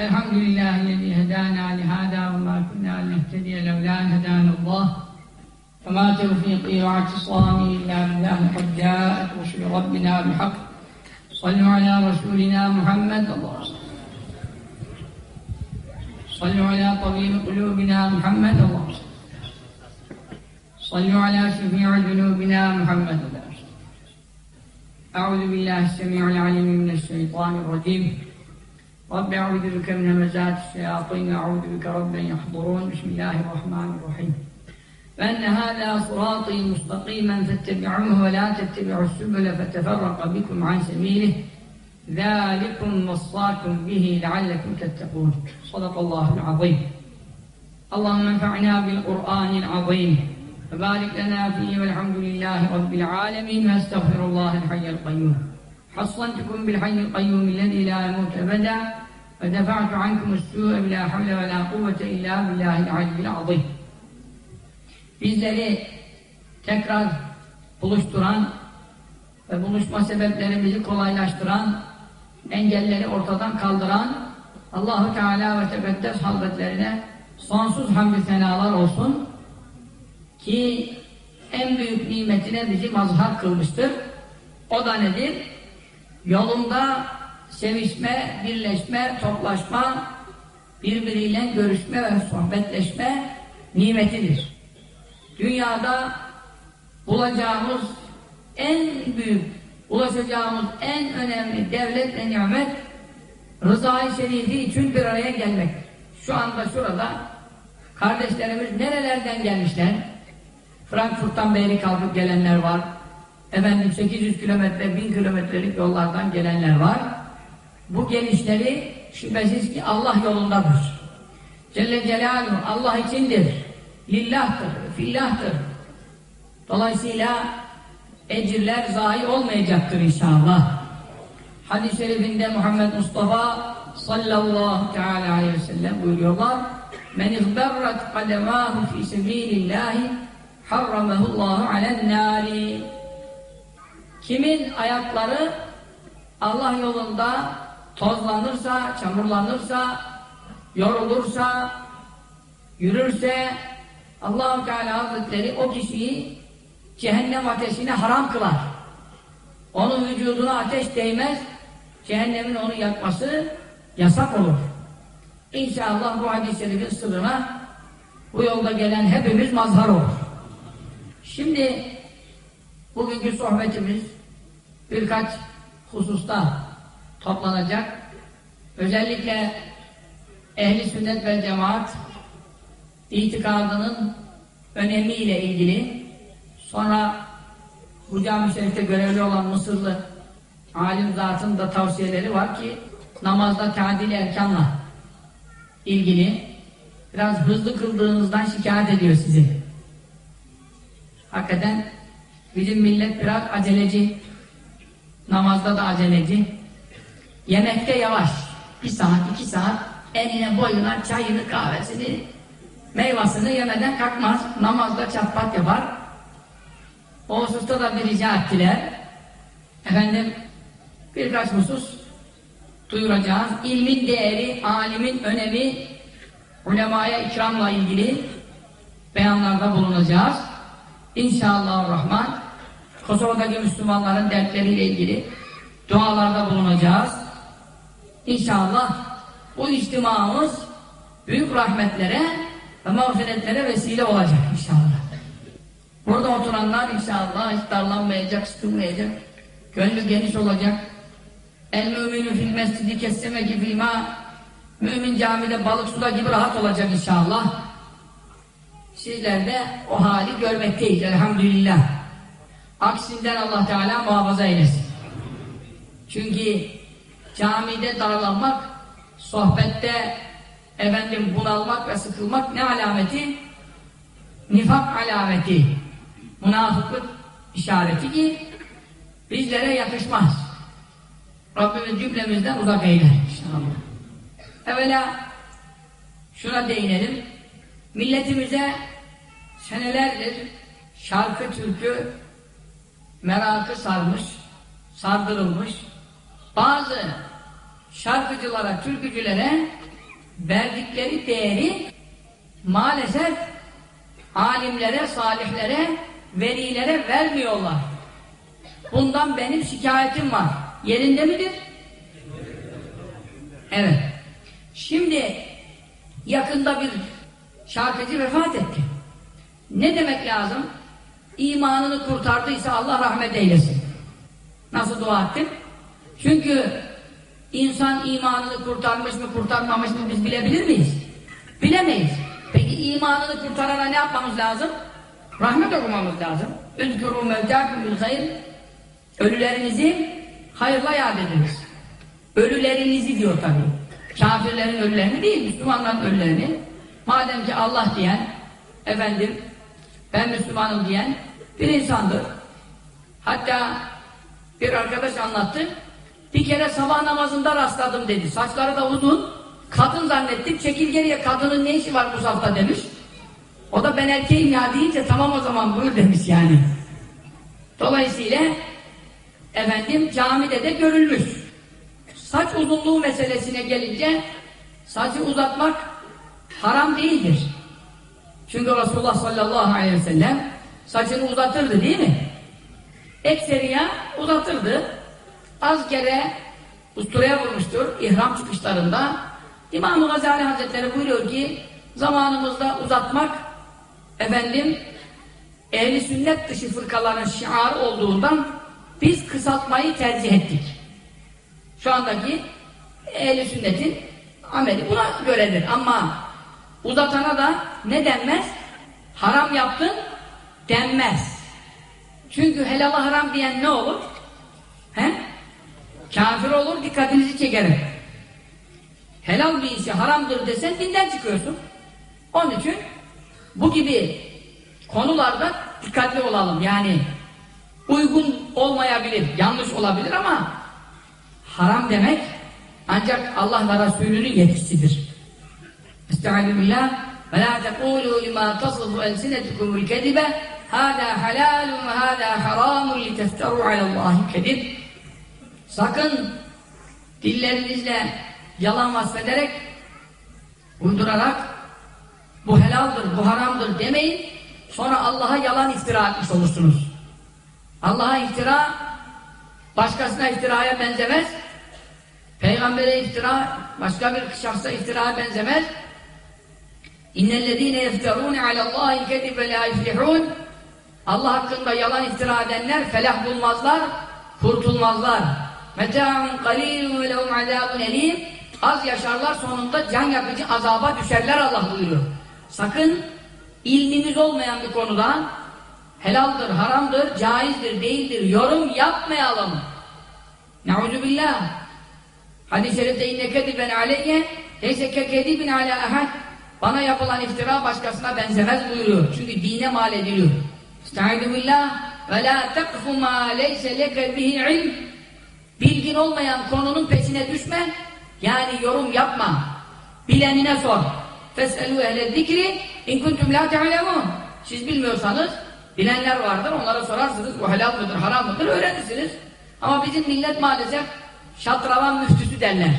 الحمد لله الذي هدانا لهذا وما كنا لنهتدي لولا ان هدانا الله وما توفيقي واعتصامي الا بالله قد جاءت رسل ربنا بالحق صلوا على رسولنا محمد اللهم صل صلوا على طبيب قلوبنا محمد اللهم صل صلوا على شفيع ذنوبنا محمد اللهم صل أعوذ بالله السميع العليم من الشيطان الرجيم رب أعوذ بك من همزات الشياطين أعوذ بك رب يحضرون. بسم الله الرحمن الرحيم. فأن هذا صراطي مستقيما فاتبعوه ولا تتبعوا السبل فتفرق بكم عن سبيله. ذلكم وصاكم به لعلكم تتقون. صدق الله العظيم. اللهم انفعنا بالقرآن العظيم. وبارك لنا فيه والحمد لله رب العالمين. واستغفر الله الحي القيوم. حصنتكم بالحي القيوم الذي لا يموت ابدا ودفعت عنكم السوء بلا حول ولا قوة إلا بالله العلي العظيم bizleri tekrar buluşturan ve buluşma sebeplerimizi kolaylaştıran, engelleri ortadan kaldıran Allahu Teala ve Tekaddes Hazretlerine sonsuz hamdü senalar olsun ki en büyük nimetine bizi mazhar kılmıştır. O da nedir? Yolunda sevişme, birleşme, toplaşma, birbiriyle görüşme ve sohbetleşme nimetidir. Dünyada bulacağımız en büyük, ulaşacağımız en önemli devlet ve nimet rızayı şerifi için bir araya gelmek. Şu anda şurada kardeşlerimiz nerelerden gelmişler? Frankfurt'tan beri kalkıp gelenler var. Efendim 800 kilometre, 1000 kilometrelik yollardan gelenler var. Bu gelişleri şüphesiz ki Allah yolundadır. Celle Celaluhu Allah içindir. Lillahtır, fillahtır. Dolayısıyla ecirler zayi olmayacaktır inşallah. Hadis-i şerifinde Muhammed Mustafa sallallahu teala aleyhi ve sellem buyuruyorlar. Men ihberrat kademahu fi sebilillahi harramehullahu alen nari. Kimin ayakları Allah yolunda tozlanırsa, çamurlanırsa, yorulursa, yürürse allah Teala Hazretleri o kişiyi cehennem ateşine haram kılar. Onun vücuduna ateş değmez, cehennemin onu yakması yasak olur. İnşallah bu hadis-i sırrına bu yolda gelen hepimiz mazhar olur. Şimdi bugünkü sohbetimiz birkaç hususta toplanacak. Özellikle ehli sünnet ve cemaat itikadının önemiyle ilgili sonra bu cami şerifte görevli olan Mısırlı alim zatın da tavsiyeleri var ki namazda tadil erkanla ilgili biraz hızlı kıldığınızdan şikayet ediyor sizi. Hakikaten bizim millet biraz aceleci namazda da aceleci yemekte yavaş. Bir saat iki saat. Eline boyuna çayını kahvesini meyvasını yemeden kalkmaz. Namazda çatpat yapar. O hususta da bir rica ettiler. Efendim birkaç husus duyuracağız. İlmin değeri, alimin önemi ulemaya ikramla ilgili beyanlarda bulunacağız. İnşallah Rahman Kosova'daki Müslümanların dertleriyle ilgili dualarda bulunacağız. İnşallah bu içtimamız büyük rahmetlere ve mağfiretlere vesile olacak inşallah. Burada oturanlar inşallah hiç darlanmayacak, sıkılmayacak. Gönlü geniş olacak. El müminü fil mescidi kessemeki filma Mümin camide balık suda gibi rahat olacak inşallah. Sizler de o hali görmekteyiz elhamdülillah. Aksinden Allah Teala muhafaza eylesin. Çünkü camide darlanmak, sohbette efendim bunalmak ve sıkılmak ne alameti? Nifak alameti. Münafıklık işareti ki bizlere yakışmaz. Rabbimiz cümlemizden uzak eyler inşallah. Evvela şuna değinelim. Milletimize senelerdir şarkı türkü merakı sarmış, sardırılmış. Bazı şarkıcılara, türkücülere verdikleri değeri maalesef alimlere, salihlere, velilere vermiyorlar. Bundan benim şikayetim var. Yerinde midir? Evet. Şimdi yakında bir şarkıcı vefat etti. Ne demek lazım? İmanını kurtardıysa Allah rahmet eylesin. Nasıl dua ettim? Çünkü insan imanını kurtarmış mı kurtarmamış mı biz bilebilir miyiz? Bilemeyiz. Peki imanını kurtarana ne yapmamız lazım? Rahmet okumamız lazım. Üzgürü mevcâküm bil hayır. Ölülerinizi hayırla yad ediniz. Ölülerinizi diyor tabi. Kafirlerin ölülerini değil, Müslümanların ölülerini. Madem ki Allah diyen, efendim, ben Müslümanım diyen bir insandır. Hatta bir arkadaş anlattı. Bir kere sabah namazında rastladım dedi. Saçları da uzun. Kadın zannettim. Çekil geriye kadının ne işi var bu safta demiş. O da ben erkeğim ya deyince tamam o zaman buyur demiş yani. Dolayısıyla efendim camide de görülmüş. Saç uzunluğu meselesine gelince saçı uzatmak haram değildir. Çünkü Resulullah sallallahu aleyhi ve sellem saçını uzatırdı değil mi? Ekseriya uzatırdı. Az kere usturaya vurmuştur ihram çıkışlarında. İmam-ı Gazali Hazretleri buyuruyor ki zamanımızda uzatmak efendim ehli sünnet dışı fırkaların şiarı olduğundan biz kısaltmayı tercih ettik. Şu andaki ehli sünnetin ameli buna göredir. Ama uzatana da ne denmez? Haram yaptın denmez. Çünkü helala haram diyen ne olur? He? Kafir olur, dikkatinizi çekerim. Helal bir işi haramdır desen dinden çıkıyorsun. Onun için bu gibi konularda dikkatli olalım. Yani uygun olmayabilir, yanlış olabilir ama haram demek ancak Allah ve Resulünün yetkisidir. Estaizu billah ve la tekulu lima tasıfu elsinetukumul kedibe hâdâ halâlun ve hâdâ harâmun li tefteru alallâhi kedib Sakın dillerinizle yalan vasfederek uydurarak bu helaldir, bu haramdır demeyin sonra Allah'a yalan iftira etmiş olursunuz. Allah'a iftira başkasına iftiraya benzemez. Peygambere iftira başka bir şahsa iftiraya benzemez. İnnellezîne yefterûne alallâhi kedibe lâ iflihûn Allah hakkında yalan iftira edenler felah bulmazlar, kurtulmazlar. Metâ'un qalîlun ve lehum azâbun elîm Az yaşarlar sonunda can yakıcı azaba düşerler Allah buyuruyor. Sakın ilmimiz olmayan bir konuda helaldir, haramdır, caizdir, değildir yorum yapmayalım. Neuzu billah. Hadis-i şerifte inne kediben aleyye leyse kekedibin ala ahad bana yapılan iftira başkasına benzemez buyuruyor. Çünkü dine mal ediliyor. Estaizu billah ve la tekfu ma leyse leke bihi ilm bilgin olmayan konunun peşine düşme yani yorum yapma. Bilenine sor. Feselu ehle zikri in kuntum la te'alemun. Siz bilmiyorsanız bilenler vardır. Onlara sorarsınız. Bu helal mıdır, haram mıdır öğrenirsiniz. Ama bizim millet maalesef şatravan müftüsü derler.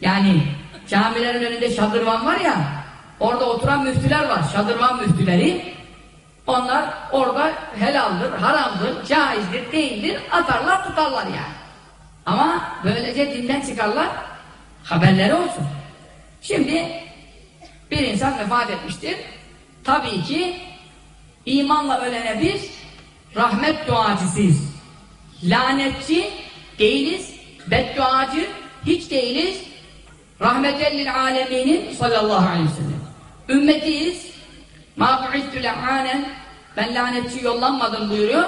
Yani camilerin önünde şadırvan var ya orada oturan müftüler var. Şadırvan müftüleri. Onlar orada helaldir, haramdır, caizdir, değildir atarlar tutarlar yani. Ama böylece dinden çıkarlar haberleri olsun. Şimdi bir insan vefat etmiştir. Tabii ki imanla ölene biz rahmet duacısıyız. Lanetçi değiliz, bedduacı hiç değiliz. Rahmetellil aleminin sallallahu aleyhi ve sellem. Ümmetiyiz. Ma bu'ittü le'anen ben lanetçi yollanmadım buyuruyor.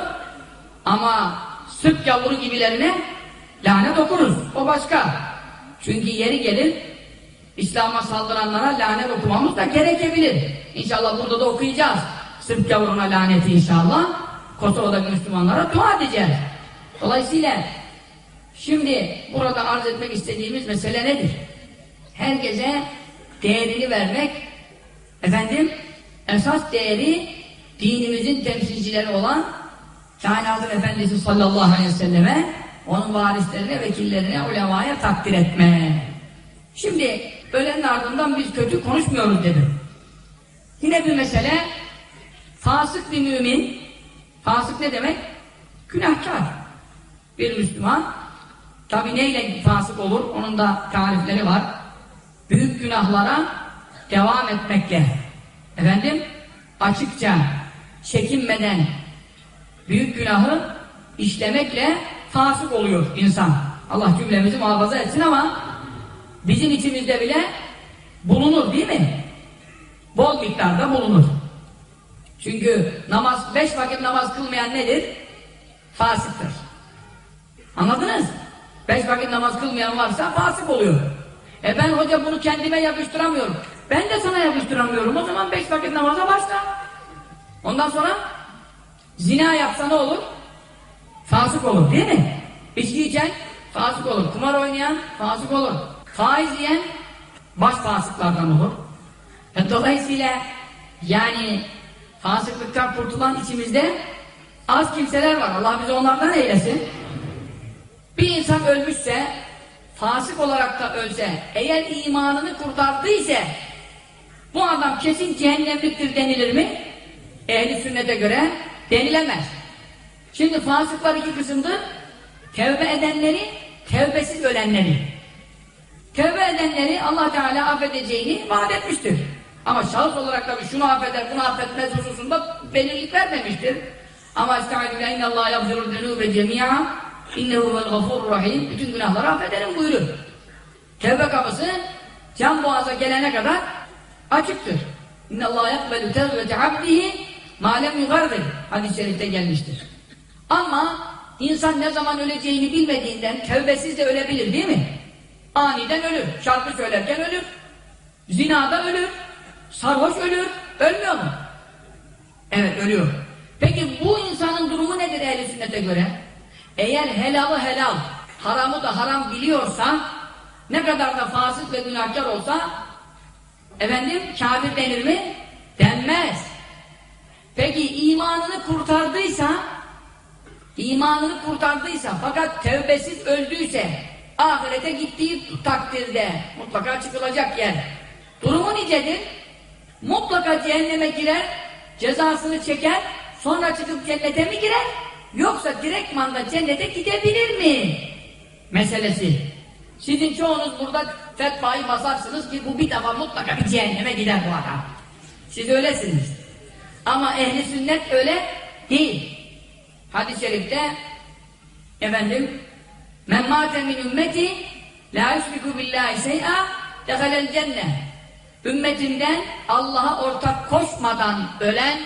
Ama süt yavru gibilerine lanet okuruz. O başka. Çünkü yeri gelir İslam'a saldıranlara lanet okumamız da gerekebilir. İnşallah burada da okuyacağız. Sırp yavruna laneti inşallah. Kosova'daki Müslümanlara dua edeceğiz. Dolayısıyla şimdi burada arz etmek istediğimiz mesele nedir? Herkese değerini vermek efendim esas değeri dinimizin temsilcileri olan Kainatın Efendisi sallallahu aleyhi ve selleme onun varislerine, vekillerine, ulemaya takdir etme. Şimdi ölenin ardından biz kötü konuşmuyoruz dedi. Yine bir mesele, fasık bir mümin, fasık ne demek? Günahkar. Bir Müslüman, tabi neyle fasık olur, onun da tarifleri var. Büyük günahlara devam etmekle, efendim, açıkça, çekinmeden, büyük günahı işlemekle fasık oluyor insan. Allah cümlemizi muhafaza etsin ama bizim içimizde bile bulunur değil mi? Bol miktarda bulunur. Çünkü namaz, beş vakit namaz kılmayan nedir? Fasıktır. Anladınız? Beş vakit namaz kılmayan varsa fasık oluyor. E ben hoca bunu kendime yakıştıramıyorum. Ben de sana yakıştıramıyorum. O zaman beş vakit namaza başla. Ondan sonra zina yapsa ne olur? Fasık olur değil mi? İçki içen fasık olur. Kumar oynayan fasık olur. Faiz yiyen baş fasıklardan olur. E dolayısıyla yani fasıklıktan kurtulan içimizde az kimseler var. Allah bizi onlardan eylesin. Bir insan ölmüşse fasık olarak da ölse eğer imanını kurtardıysa bu adam kesin cehennemliktir denilir mi? Ehli sünnete göre denilemez. Şimdi fasıklar iki kısımdır. Tevbe edenleri, tevbesiz ölenleri. Tevbe edenleri Allah Teala affedeceğini vaat etmiştir. Ama şahıs olarak tabii şunu affeder, bunu affetmez hususunda belirlik vermemiştir. Ama estağfirullah innallâh yagfirul zunûbe cemî'a innehu vel gafurur rahim bütün günahları affederim buyurur. Tevbe kapısı can boğaza gelene kadar açıktır. İnnallâh yakbelü tevbete abdihi malem yugardır. Hadis-i şerifte gelmiştir. Ama insan ne zaman öleceğini bilmediğinden tevbesiz de ölebilir değil mi? Aniden ölür. Şarkı söylerken ölür. Zinada ölür. Sarhoş ölür. Ölmüyor mu? Evet ölüyor. Peki bu insanın durumu nedir ehl sünnete göre? Eğer helalı helal, haramı da haram biliyorsa, ne kadar da fasık ve günahkar olsa, efendim kafir denir mi? Denmez. Peki imanını kurtardıysa, imanını kurtardıysa fakat tevbesiz öldüyse, ahirete gittiği takdirde mutlaka çıkılacak yer. Durumu nicedir? Mutlaka cehenneme girer, cezasını çeker, sonra çıkıp cennete mi girer? Yoksa direktman da cennete gidebilir mi? Meselesi. Sizin çoğunuz burada fetvayı basarsınız ki bu bir defa mutlaka bir cehenneme gider bu adam. Siz öylesiniz. Ama ehli sünnet öyle değil. Hadis-i şerifte efendim men mâte min ümmeti la yüşriku billahi şey'a dehalel cennet ümmetimden Allah'a ortak koşmadan ölen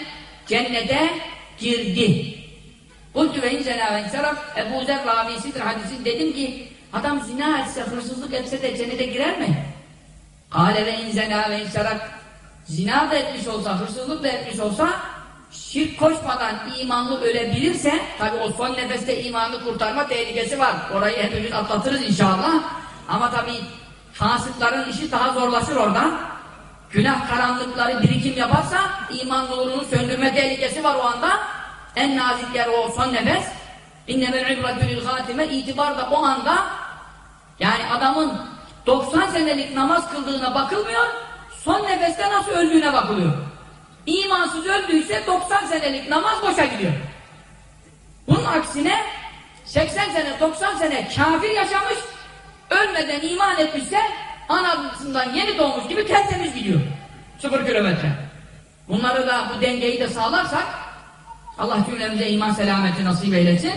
cennete girdi. Kultu ve inzena ve inseraf Ebu Zer ravisidir hadisin dedim ki adam zina etse, hırsızlık etse de cennete girer mi? Kale ve inzena ve inseraf zina da etmiş olsa, hırsızlık da etmiş olsa şirk koşmadan imanlı ölebilirse tabi o son nefeste imanı kurtarma tehlikesi var. Orayı hepimiz atlatırız inşallah. Ama tabi fasıkların işi daha zorlaşır orada. Günah karanlıkları birikim yaparsa iman nurunu söndürme tehlikesi var o anda. En nazik yer o son nefes. İnnemel ibretülül hatime itibar da o anda yani adamın 90 senelik namaz kıldığına bakılmıyor son nefeste nasıl öldüğüne bakılıyor. İmansız öldüyse 90 senelik namaz boşa gidiyor. Bunun aksine 80 sene 90 sene kafir yaşamış ölmeden iman etmişse anasından yeni doğmuş gibi tertemiz gidiyor. Sıfır kilometre. Bunları da bu dengeyi de sağlarsak Allah cümlemize iman selameti nasip eylesin.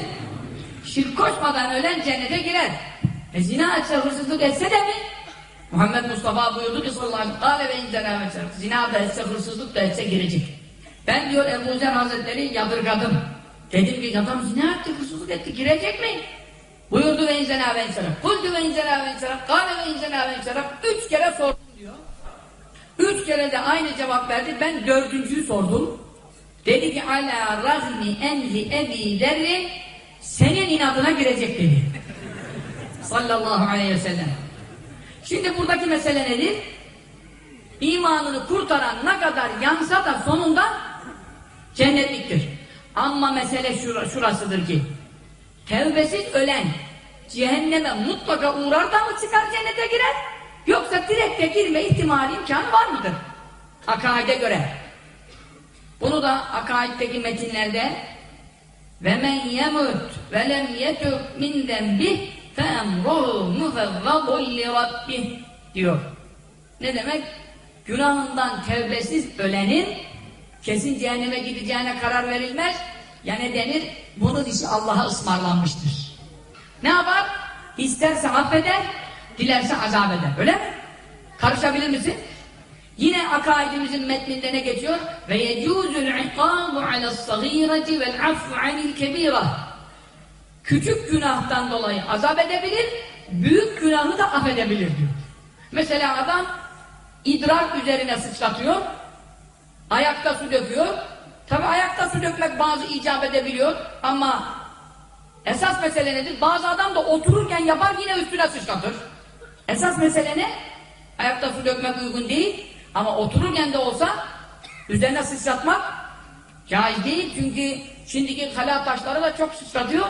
Şirk koşmadan ölen cennete girer. E zina etse, hırsızlık etse de mi? Muhammed Mustafa buyurdu ki sallallahu aleyhi ve sellem zina da etse, hırsızlık da etse girecek. Ben diyor Ebu Zer Hazretleri yadırgadım. Dedim ki adam zina etti, hırsızlık etti, girecek mi? Buyurdu ve inzena ve inzena. Kuldu ve inzena ve inzena. Kale ve inzena ve inzena. Üç kere sordum diyor. Üç kere de aynı cevap verdi. Ben dördüncüyü sordum. Dedi ki ala rahmi enzi ebi derri senin inadına girecek dedi. Sallallahu aleyhi ve sellem. Şimdi buradaki mesele nedir? İmanını kurtaran ne kadar yansa da sonunda cennetliktir. Ama mesele şura, şurasıdır ki tevbesiz ölen cehenneme mutlaka uğrar da mı çıkar cennete girer? Yoksa direkte girme ihtimali imkanı var mıdır? Akaide göre. Bunu da akaiddeki metinlerde ve men yemut ve lem yetub min zenbih fe emruhu mufevvadun li rabbih diyor. Ne demek? Günahından tevbesiz ölenin kesin cehenneme gideceğine karar verilmez. Ya ne denir? Bunun işi Allah'a ısmarlanmıştır. Ne yapar? İsterse affeder, dilerse azap eder. Öyle mi? Karışabilir misin? Yine akaidimizin metninde ne geçiyor? Ve yecuzul ikabu ala's-sagireti vel affu anil kebira. Küçük günahtan dolayı azap edebilir, büyük günahı da affedebilir diyor. Mesela adam idrar üzerine sıçratıyor, ayakta su döküyor. Tabi ayakta su dökmek bazı icap edebiliyor ama esas mesele nedir? Bazı adam da otururken yapar yine üstüne sıçratır. Esas mesele ne? Ayakta su dökmek uygun değil ama otururken de olsa üzerine sıçratmak caiz değil çünkü şimdiki kala taşları da çok sıçratıyor.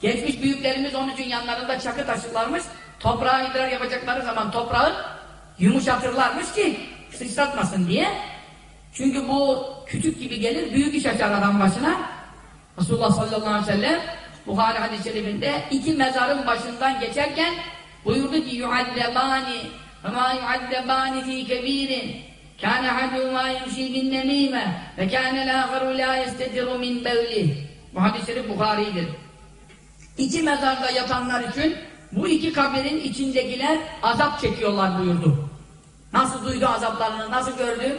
Geçmiş büyüklerimiz onun için yanlarında çakı taşırlarmış. Toprağa idrar yapacakları zaman toprağı yumuşatırlarmış ki sıçratmasın diye. Çünkü bu küçük gibi gelir, büyük iş açar adam başına. Resulullah sallallahu aleyhi ve sellem Buhari hadis-i şerifinde iki mezarın başından geçerken buyurdu ki yuaddebani fi kebirin kâne hadûmâ yemşî bin nemîme ve kâne lâgharu lâ yestediru min bevlih bu hadis-i şerif Buhari'dir. İki mezarda yatanlar için bu iki kabirin içindekiler azap çekiyorlar buyurdu. Nasıl duydu azaplarını, nasıl gördü?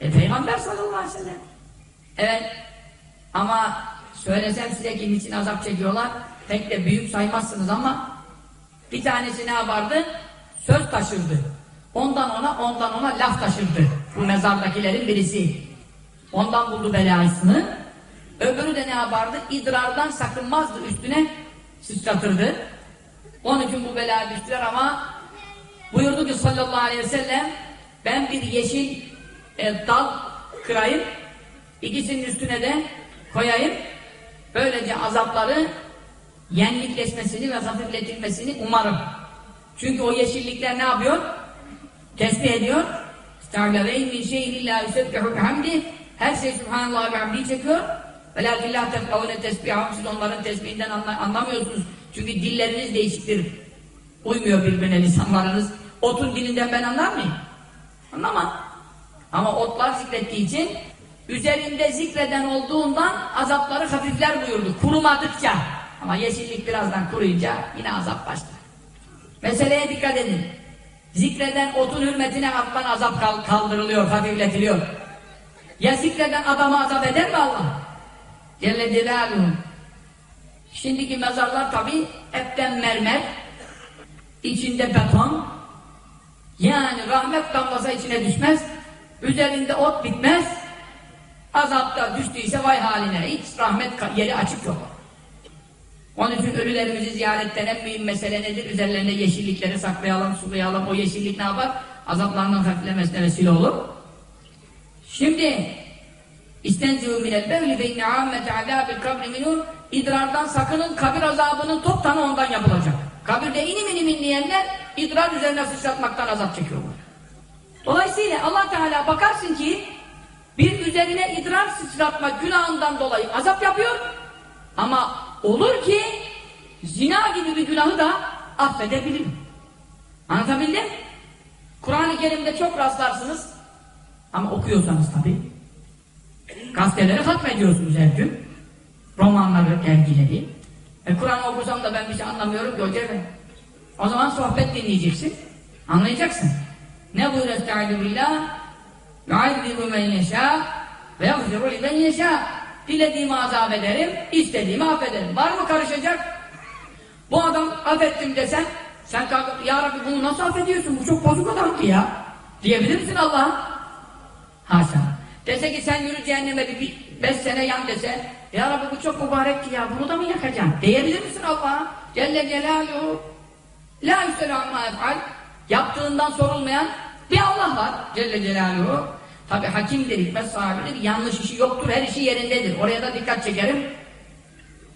E Peygamber sallallahu aleyhi ve sellem. Evet. Ama söylesem size ki niçin azap çekiyorlar, pek de büyük saymazsınız ama bir tanesi ne yapardı? Söz taşırdı. Ondan ona, ondan ona laf taşırdı. Bu mezardakilerin birisi. Ondan buldu belasını. Öbürü de ne yapardı? İdrardan sakınmazdı üstüne sıçratırdı. Onun için bu belaya düştüler ama buyurdu ki sallallahu aleyhi ve sellem ben bir yeşil e, dal kırayım ikisinin üstüne de koyayım böylece azapları yenlikleşmesini ve hafifletilmesini umarım. Çünkü o yeşillikler ne yapıyor? Tesbih ediyor. Estağfirullah min şeyin illa yusebbihu bihamdi. Her şey Subhanallah ve hamdi çekiyor. Velakin la tefkavune tesbihahum siz onların tesbihinden anla anlamıyorsunuz. Çünkü dilleriniz değişiktir. Uymuyor birbirine lisanlarınız. Otun dilinden ben anlar mıyım? Anlamam. Ama otlar zikrettiği için üzerinde zikreden olduğundan azapları hafifler buyurdu. Kurumadıkça. Ama yeşillik birazdan kuruyunca yine azap başlar. Meseleye dikkat edin. Zikreden otun hürmetine alttan azap kaldırılıyor, hafifletiliyor. Ya zikreden adamı azap eder mi Allah? Celle Celaluhu. Şimdiki mezarlar tabi hepten mermer, içinde beton, yani rahmet damlasa içine düşmez, üzerinde ot bitmez, azapta düştüyse vay haline, hiç rahmet yeri açık yok. Onun için ölülerimizi ziyaretten en mühim mesele nedir? Üzerlerine yeşillikleri saklayalım, sulayalım. O yeşillik ne yapar? Azaplarından hafiflemesine vesile olur. Şimdi İstenzihu minel bevli ve inne ammete azâbil kabri minun idrardan sakının kabir azabının toptanı ondan yapılacak. Kabirde inim inim inleyenler idrar üzerine sıçratmaktan azap çekiyorlar. Dolayısıyla Allah Teala bakarsın ki bir üzerine idrar sıçratma günahından dolayı azap yapıyor ama olur ki zina gibi bir günahı da affedebilirim. Anlatabildim? Kur'an-ı Kerim'de çok rastlarsınız. Ama okuyorsanız tabi. Gazeteleri hatmediyorsunuz her gün. Romanları, dergileri. E Kur'an okusam da ben bir şey anlamıyorum ki hoca. O zaman sohbet dinleyeceksin. Anlayacaksın. Ne buyuruyor Estaizu Billah? Yuazzibu men yeşâ ve yagfiru limen yeşâ. Dilediğimi azap ederim, istediğimi affederim. Var mı karışacak? Bu adam affettim desen, sen kalkıp, Ya Rabbi bunu nasıl affediyorsun? Bu çok bozuk adam ki ya. Diyebilir misin Allah'a? Haşa. Dese ki sen yürü cehenneme bir, bir beş sene yan dese Ya Rabbi bu çok mübarek ki ya bunu da mı yakacaksın? Diyebilir misin Allah'a? Celle Celaluhu La yüsel amma Yaptığından sorulmayan bir Allah var Celle Celaluhu Tabi hakimdir, hikmet sahibidir, yanlış işi yoktur, her işi yerindedir. Oraya da dikkat çekerim.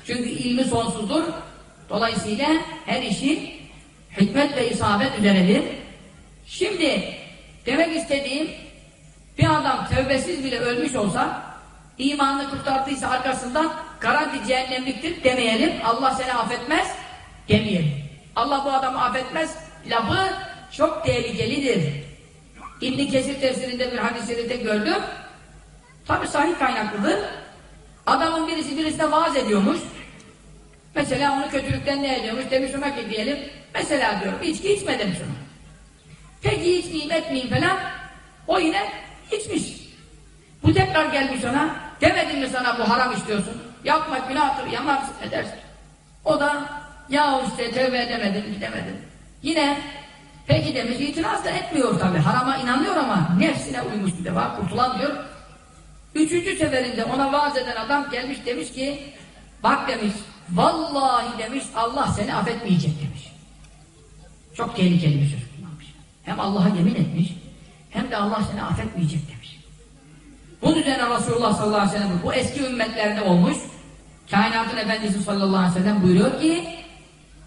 Çünkü ilmi sonsuzdur. Dolayısıyla her işi hikmet ve isabet üzeredir. Şimdi demek istediğim bir adam tövbesiz bile ölmüş olsa imanını kurtardıysa arkasından garanti cehennemliktir demeyelim. Allah seni affetmez demeyelim. Allah bu adamı affetmez lafı çok tehlikelidir. İbn Kesir tefsirinde bir hadis-i gördüm. Tabi sahih kaynaklıdır. Adamın birisi birisine vaaz ediyormuş. Mesela onu kötülükten ne ediyormuş? Demiş ona ki diyelim. Mesela diyorum içki içme demiş ona. Peki içmeyeyim etmeyeyim falan. O yine içmiş. Bu tekrar gelmiş ona. Demedim mi sana bu haram istiyorsun? Yapma günahtır, yanarsın edersin. O da ya işte tövbe edemedim, gidemedim. Yine peki demiş, itiraz da etmiyor tabi. Harama inanıyor ama nefsine uymuş bir defa, kurtulamıyor. Üçüncü seferinde ona vaaz eden adam gelmiş demiş ki bak demiş, vallahi demiş Allah seni affetmeyecek demiş. Çok tehlikeli bir söz kullanmış. Hem Allah'a yemin etmiş, hem de Allah seni affetmeyecek demiş. Bunun üzerine Resulullah sallallahu aleyhi ve sellem bu eski ümmetlerde olmuş. Kainatın Efendisi sallallahu aleyhi ve sellem buyuruyor ki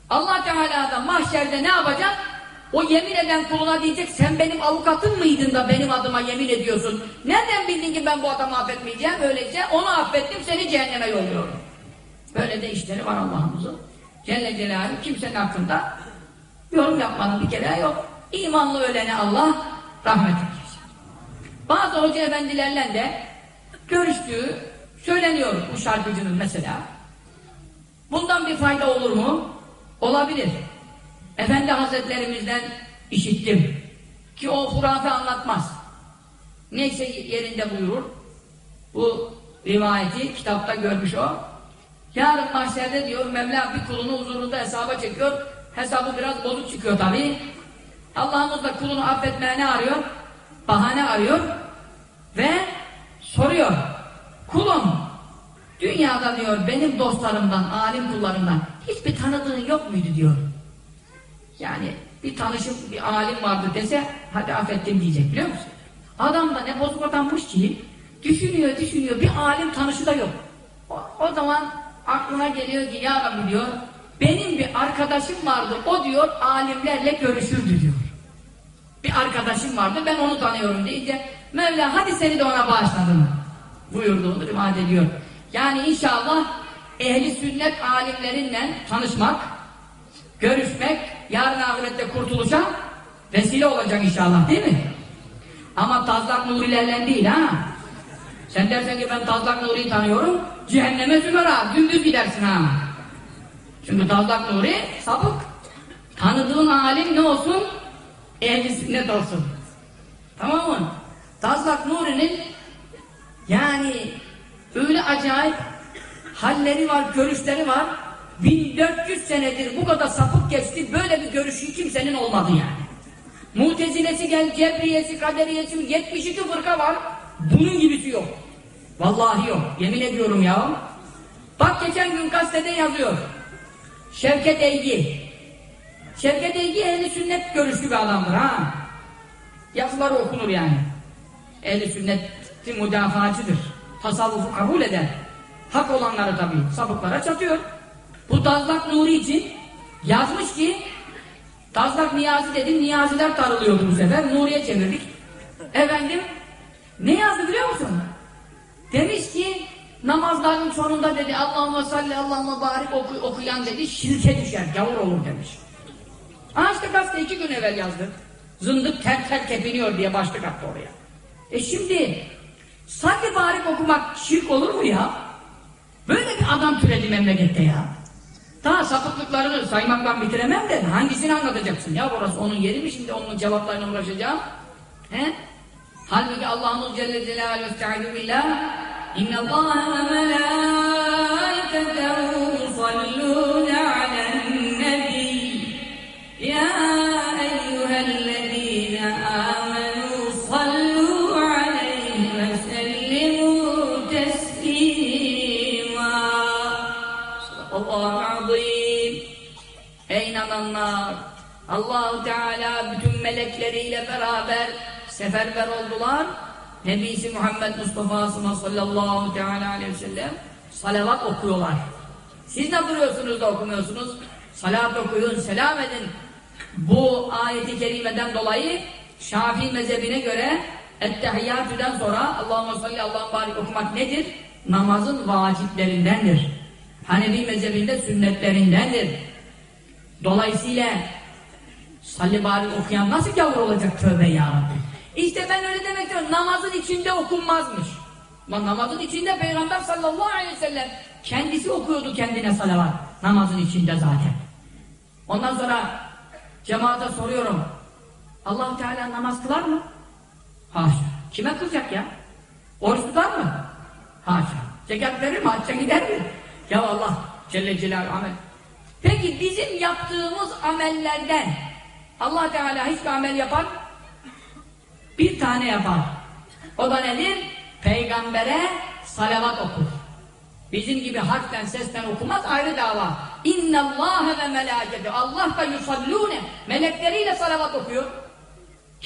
Allah Teala da mahşerde ne yapacak? O yemin eden kuluna diyecek sen benim avukatım mıydın da benim adıma yemin ediyorsun? Nereden bildin ki ben bu adamı affetmeyeceğim? Öyleyse onu affettim seni cehenneme yolluyorum. Böyle de işleri var Allah'ımızın. Celle Celaluhu kimsenin hakkında yorum yapmanın bir kere yok. İmanlı ölene Allah rahmet eylesin. Bazı hoca efendilerle de görüştüğü söyleniyor bu şarkıcının mesela. Bundan bir fayda olur mu? Olabilir. Efendi Hazretlerimizden işittim. Ki o hurafe anlatmaz. Neyse yerinde buyurur. Bu rivayeti kitapta görmüş o. Yarın mahşerde diyor Mevla bir kulunu huzurunda hesaba çekiyor. Hesabı biraz bozuk çıkıyor tabi. Allah'ımız da kulunu affetmeye ne arıyor? Bahane arıyor. Ve soruyor. Kulum dünyada diyor benim dostlarımdan, alim kullarımdan hiçbir tanıdığın yok muydu diyor. Yani bir tanışım, bir alim vardı dese hadi affettim diyecek biliyor musun? Adam da ne bozuk adammış ki düşünüyor, düşünüyor bir alim tanışı da yok. O, o zaman aklına geliyor ki ya Rabbi diyor benim bir arkadaşım vardı o diyor alimlerle görüşürdü diyor. Bir arkadaşım vardı ben onu tanıyorum deyince Mevla hadi seni de ona bağışladım buyurduğunu rivayet ediyor. Yani inşallah ehli sünnet alimlerinle tanışmak, görüşmek, yarın ahirette kurtuluşa vesile olacak inşallah değil mi? Ama Tazlak Nurilerle değil ha. Sen dersen ki ben Tazlak Nuri'yi tanıyorum, cehenneme sümer ha, dümdüz gidersin ha. Çünkü Tazlak Nuri sapık. Tanıdığın alim ne olsun? Ehli sünnet olsun. Tamam mı? Tazlak Nuri'nin yani öyle acayip halleri var, görüşleri var. 1400 senedir bu kadar sapık geçti, böyle bir görüşü kimsenin olmadı yani. Mutezilesi gel, Cebriyesi, Kaderiyesi, 72 fırka var. Bunun gibisi yok. Vallahi yok. Yemin ediyorum ya. Bak geçen gün gazetede yazıyor. Şevket Eygi. Şevket Eygi ehli sünnet görüşlü bir adamdır ha. Yazıları okunur yani. Ehli sünnetin müdafacıdır. Tasavvufu kabul eder. Hak olanları tabii sapıklara çatıyor. Bu Dazlak Nuri için yazmış ki Dazlak Niyazi dedim, Niyaziler tarılıyordu bu sefer. Nuri'ye çevirdik. Efendim, ne yazdı biliyor musun? Demiş ki, namazların sonunda dedi, Allahümme salli, Allahümme barik oku, okuyan dedi, şirke düşer, gavur olur demiş. İşte gazete iki gün evvel yazdı. Zındık ter ter tepiniyor diye başlık attı oraya. E şimdi, salli barik okumak şirk olur mu ya? Böyle bir adam türedi memlekette ya. Daha sapıklıklarını saymaktan bitiremem de hangisini anlatacaksın ya burası onun yeri mi şimdi onun cevaplarına uğraşacağım? He? Halbuki Allah'ımız Celle Celaluhu Estaizu Billah İnne Allah ve melâiketehu yusallûne melekleriyle beraber seferber oldular. Nebisi Muhammed Mustafa'sına sallallahu teala aleyhi ve sellem salavat okuyorlar. Siz ne duruyorsunuz da okumuyorsunuz? Salat okuyun, selam edin. bu ayeti kerimeden dolayı Şafii mezhebine göre Ettehiyyatü'den sonra Allahümme salli Allah'ın barik okumak nedir? Namazın vaciplerindendir. Hanefi mezhebinde sünnetlerindendir. Dolayısıyla salli barik okuyan nasıl gavur olacak tövbe ya Rabbi? İşte ben öyle demek istiyorum. Namazın içinde okunmazmış. Lan namazın içinde Peygamber sallallahu aleyhi ve sellem kendisi okuyordu kendine salavat. Namazın içinde zaten. Ondan sonra cemaate soruyorum. allah Teala namaz kılar mı? Haşa. Kime kılacak ya? Oruç tutar mı? Haşa. Zekat verir mi? Hacca gider mi? Ya Allah Celle Celaluhu amel. Peki bizim yaptığımız amellerden allah Teala hiçbir amel yapar bir tane yapar. O da nedir? Peygambere salavat okur. Bizim gibi harften, sesten okumaz ayrı dava. İnne Allahe ve melâketi. Allah da yusallûne. Melekleriyle salavat okuyor.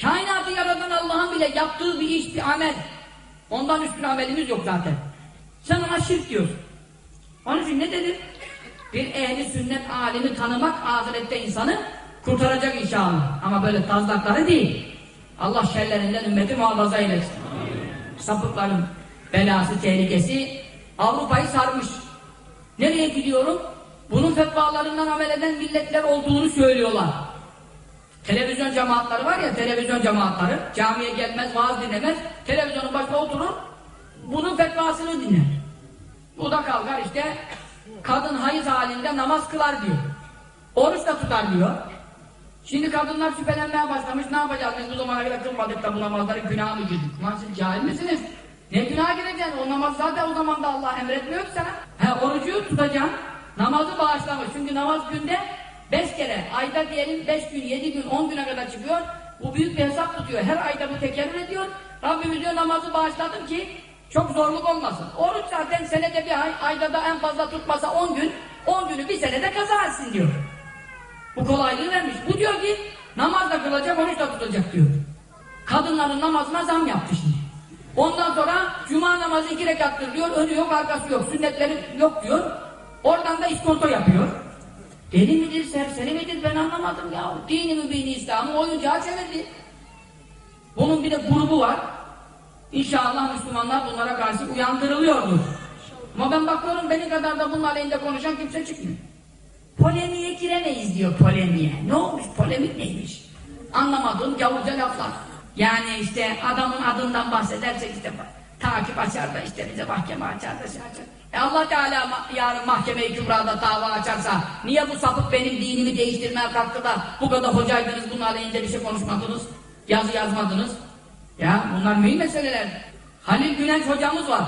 Kainatı yaratan Allah'ın bile yaptığı bir iş, bir amel. Ondan üstün amelimiz yok zaten. Sen ona şirk diyorsun. Onun için ne dedim? Bir ehli sünnet alimi tanımak ahirette insanı kurtaracak inşallah. Ama böyle tazlakları değil. Allah şerlerinden ümmeti muhafaza eylesin. Sapıkların belası, tehlikesi Avrupa'yı sarmış. Nereye gidiyorum? Bunun fetvalarından amel eden milletler olduğunu söylüyorlar. Televizyon cemaatları var ya, televizyon cemaatları. Camiye gelmez, vaaz dinlemez. Televizyonun başına oturur. Bunun fetvasını dinler. Bu da kalkar işte kadın hayız halinde namaz kılar diyor. Oruç da tutar diyor. Şimdi kadınlar şüphelenmeye başlamış. Ne yapacağız? Biz bu zamana kadar kılmadık da bu namazları günah mı girdik? Lan siz cahil misiniz? Ne günah gireceksin? O namaz zaten o zaman da Allah emretmiyor ki sana. He orucu tutacaksın. Namazı bağışlamış. Çünkü namaz günde beş kere. Ayda diyelim beş gün, yedi gün, on güne kadar çıkıyor. Bu büyük bir hesap tutuyor. Her ayda bu tekerrür ediyor. Rabbimiz diyor namazı bağışladım ki çok zorluk olmasın. Oruç zaten senede bir ay, ayda da en fazla tutmasa on gün, on günü bir senede kaza etsin diyor. Bu kolaylığı vermiş. Bu diyor ki namaz da kılacak, oruç da tutacak diyor. Kadınların namazına zam yaptı şimdi. Ondan sonra cuma namazı iki rekattır diyor, önü yok, arkası yok, sünnetleri yok diyor. Oradan da iskonto yapıyor. Deli midir, serseri midir ben anlamadım ya. Dini mübini İslam'ı oyuncağa çevirdi. Bunun bir de grubu var. İnşallah Müslümanlar bunlara karşı uyandırılıyordur. Ama ben bakıyorum benim kadar da bunun aleyhinde konuşan kimse çıkmıyor. Polemiğe giremeyiz diyor polemiğe. Ne olmuş polemik neymiş? Anlamadığım gavurca laflar. Yani işte adamın adından bahsedersek işte takip açar da işte bize mahkeme açar da şey açar. E Allah Teala ma yarın mahkeme-i kübrada dava açarsa niye bu sapık benim dinimi değiştirmeye kalktı da bu kadar hocaydınız bunun aleyhinde bir şey konuşmadınız, yazı yazmadınız. Ya bunlar mühim meseleler. Halil Güneş hocamız var.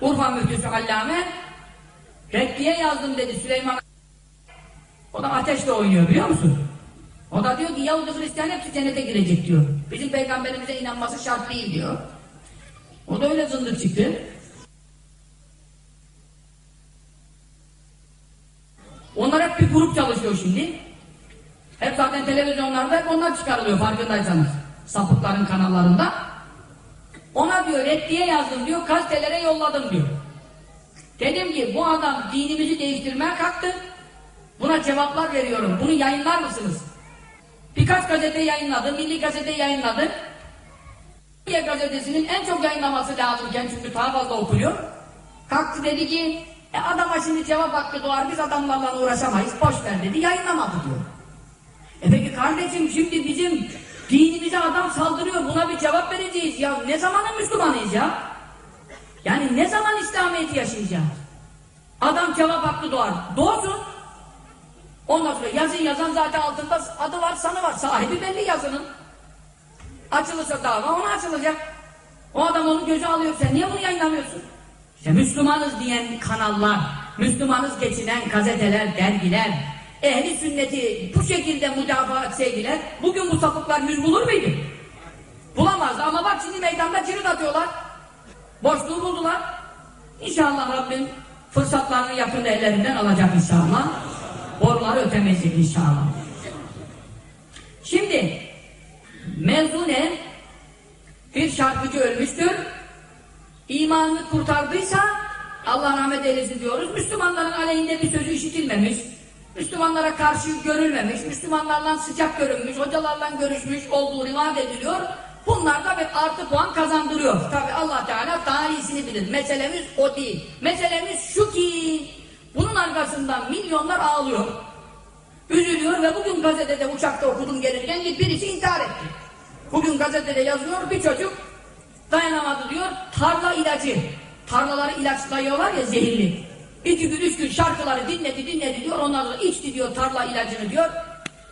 Urfa müftüsü Allame reddiye yazdım dedi Süleyman o da ateşle oynuyor biliyor musun? O da diyor ki Yahudi Hristiyan hepsi cennete girecek diyor. Bizim peygamberimize inanması şart değil diyor. O da öyle zındık çıktı. Onlar hep bir grup çalışıyor şimdi. Hep zaten televizyonlarda hep onlar çıkarılıyor farkındaysanız. Sapıkların kanallarında. Ona diyor reddiye yazdım diyor, gazetelere yolladım diyor. Dedim ki bu adam dinimizi değiştirmeye kalktı. Buna cevaplar veriyorum. Bunu yayınlar mısınız? Birkaç gazete yayınladı, Milli Gazete yayınladı. Milli Gazetesi'nin en çok yayınlaması lazımken çünkü daha fazla okuyor. Kalktı dedi ki, e adama şimdi cevap hakkı doğar, biz adamlarla uğraşamayız, boş ver dedi, yayınlamadı diyor. E peki kardeşim şimdi bizim dinimize adam saldırıyor, buna bir cevap vereceğiz ya. Ne zamanın Müslümanıyız ya? Yani ne zaman İslamiyet'i yaşayacağız? Adam cevap hakkı doğar. Doğsun. Ondan sonra yazın yazan zaten altında adı var, sanı var. Sahibi belli yazının. Açılırsa dava ona açılacak. O adam onu göze alıyor. Sen niye bunu yayınlamıyorsun? İşte Müslümanız diyen kanallar, Müslümanız geçinen gazeteler, dergiler, ehli sünneti bu şekilde müdafaa etseydiler, bugün bu sapıklar yüz bulur muydu? Bulamazdı ama bak şimdi meydanda cirit atıyorlar. Boşluğu buldular. İnşallah Rabbim fırsatlarını yakında ellerinden alacak inşallah. Boruları ötemeyecek inşallah. Şimdi mevzu ne? Bir şarkıcı ölmüştür. İmanını kurtardıysa Allah rahmet eylesin diyoruz. Müslümanların aleyhinde bir sözü işitilmemiş. Müslümanlara karşı görülmemiş, Müslümanlarla sıcak görünmüş, hocalarla görüşmüş olduğu rivayet ediliyor. Bunlar da bir artı puan kazandırıyor. Tabi Allah Teala daha iyisini bilir. Meselemiz o değil. Meselemiz şu ki bunun arkasından milyonlar ağlıyor. Üzülüyor ve bugün gazetede uçakta okudum gelirken birisi intihar etti. Bugün gazetede yazıyor bir çocuk dayanamadı diyor tarla ilacı. Tarlaları ilaçlayıyorlar ya zehirli. İki gün üç gün şarkıları dinledi dinledi diyor ondan sonra içti diyor tarla ilacını diyor.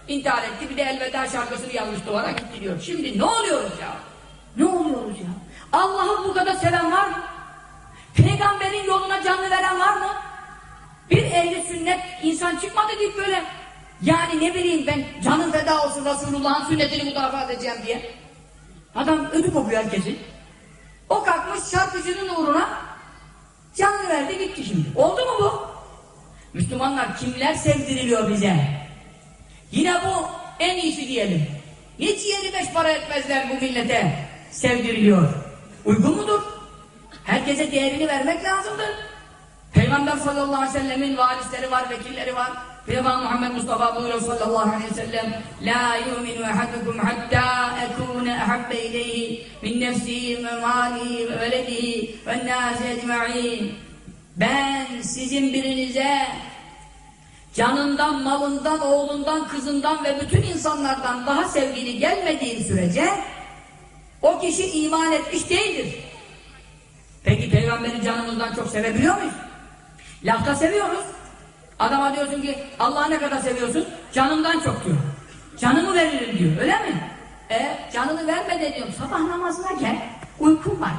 İntihar etti bir de elveda şarkısını yazmış duvara gitti diyor. Şimdi ne oluyoruz ya? Ne oluyoruz ya? Allah'ı bu kadar seven var mı? Peygamberin yoluna canlı veren var mı? Bir ehli sünnet insan çıkmadı deyip böyle yani ne bileyim ben canım feda olsun Resulullah'ın sünnetini müdafaa edeceğim diye. Adam ödü kopuyor herkesin. O kalkmış şarkıcının uğruna canlı verdi gitti şimdi. Oldu mu bu? Müslümanlar kimler sevdiriliyor bize? Yine bu en iyisi diyelim. Hiç yedi beş para etmezler bu millete sevdiriliyor. Uygun mudur? Herkese değerini vermek lazımdır. Peygamber sallallahu aleyhi ve sellemin varisleri var, vekilleri var. Peygamber Muhammed Mustafa buyuruyor sallallahu aleyhi ve sellem La yuminu ehadukum hatta ekune ahabbe ileyhi min nefsihi ve malihi ve veledihi ve nâsi ecma'in Ben sizin birinize canından, malından, oğlundan, kızından ve bütün insanlardan daha sevgili gelmediği sürece o kişi iman etmiş değildir. Peki peygamberi canımızdan çok sevebiliyor muyuz? Lafta seviyoruz. Adama diyorsun ki Allah'ı ne kadar seviyorsun? Canımdan çok diyor. Canımı veririm diyor. Öyle mi? E canını verme de diyorum. Sabah namazına gel. Uykum var.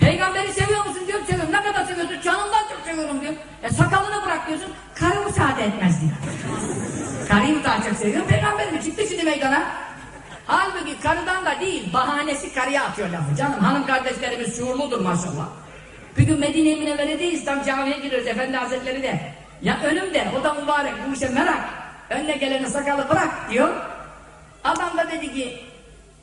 Peygamberi seviyor musun diyor. Seviyorum. Ne kadar seviyorsun? Canımdan çok seviyorum diyor. E sakalını bırak diyorsun. Karı müsaade etmez diyor. Karıyı mı daha çok seviyorum? Peygamberi mi? Çıktı şimdi meydana. Halbuki karıdan da değil, bahanesi karıya atıyor lafı. Canım hanım kardeşlerimiz şuurludur maşallah. Bir gün Medine-i Münevvere'deyiz, tam camiye giriyoruz, Efendi Hazretleri de. Ya önümde, o da mübarek, bu işe merak. Önüne geleni sakalı bırak diyor. Adam da dedi ki,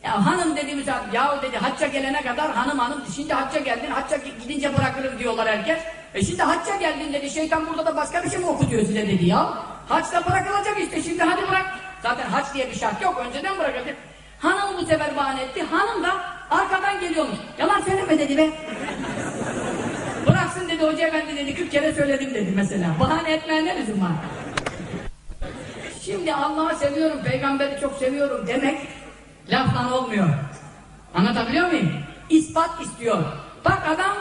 ya hanım dedi müsaade, yahu dedi hacca gelene kadar hanım hanım, şimdi hacca geldin, hacca gidince bırakırım diyorlar herkes. E şimdi hacca geldin dedi, şeytan burada da başka bir şey mi okutuyor size dedi ya. Haçta bırakılacak işte, şimdi hadi bırak. Zaten haç diye bir şart yok, önceden bırakılacak. Hanım bu sefer bahane etti, hanım da arkadan geliyormuş. Yalan söyleme dedi be. Dedi hoca efendi dedi 40 kere söyledim dedi mesela. Bahane etmeye ne lüzum var? Şimdi Allah'ı seviyorum, peygamberi çok seviyorum demek laftan olmuyor. Anlatabiliyor muyum? İspat istiyor. Bak adam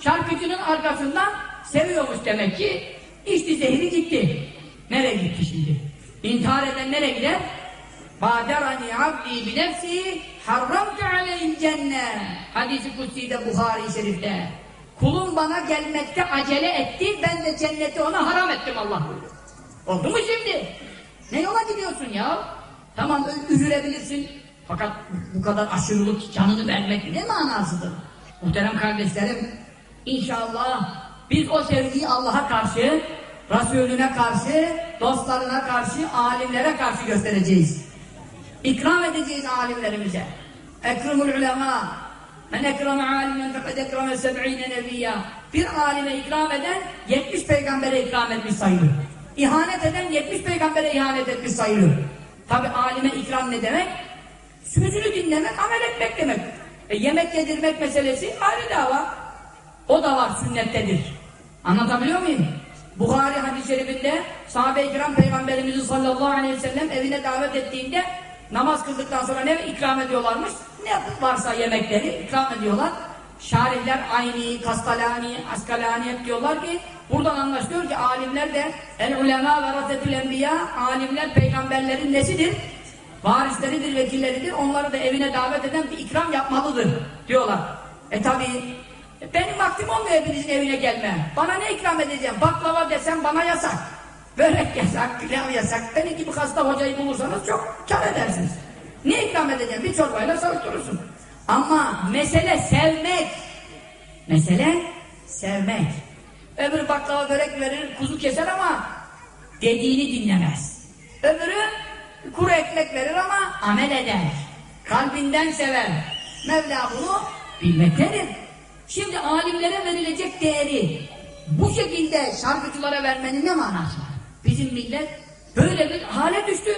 şarkıcının arkasından seviyormuş demek ki içti zehri gitti. Nereye gitti şimdi? İntihar eden nereye gider? Baderani abdi bi nefsi harramtu aleyhil cennet. Hadisi kutsi'de Buhari Şerif'te. Kulum bana gelmekte acele etti, ben de cenneti ona haram ettim Allah buyuruyor. Oldu mu şimdi? Ne yola gidiyorsun ya? Tamam üzülebilirsin. Fakat bu kadar aşırılık canını vermek ne manasıdır? Muhterem kardeşlerim, inşallah biz o sevgiyi Allah'a karşı, Resulüne karşı, dostlarına karşı, alimlere karşı göstereceğiz. İkram edeceğiz alimlerimize. Ekremul ulema. Men ekreme alimen fekad ekreme seb'ine nebiyya. Bir alime ikram eden 70 peygambere ikram etmiş sayılır. İhanet eden 70 peygambere ihanet etmiş sayılır. Tabi alime ikram ne demek? Sözünü dinlemek, amel etmek demek. E, yemek yedirmek meselesi ayrı dava. O da var sünnettedir. Anlatabiliyor muyum? Bukhari hadis-i şerifinde sahabe-i kiram sallallahu aleyhi ve sellem evine davet ettiğinde namaz kıldıktan sonra ne ikram ediyorlarmış? Ne varsa yemekleri ikram ediyorlar. Şarihler Ayni, Kastalani, Askalani hep diyorlar ki buradan anlaşılıyor ki alimler de el ulema ve rasetül enbiya alimler peygamberlerin nesidir? Varisleridir, vekilleridir. Onları da evine davet eden bir ikram yapmalıdır diyorlar. E tabi benim vaktim olmuyor hepinizin evine gelme. Bana ne ikram edeceğim? Baklava desem bana yasak. Börek yasak, pilav yasak. Benim gibi hasta hocayı bulursanız çok kar edersiniz. Ne ikram edeceğim? Bir çorbayla savuşturursun. Ama mesele sevmek. Mesele sevmek. Öbürü baklava börek verir, kuzu keser ama dediğini dinlemez. Öbürü kuru ekmek verir ama amel eder. Kalbinden sever. Mevla bunu bilmektedir. Şimdi alimlere verilecek değeri bu şekilde şarkıcılara vermenin ne manası var? Bizim millet böyle bir hale düştü.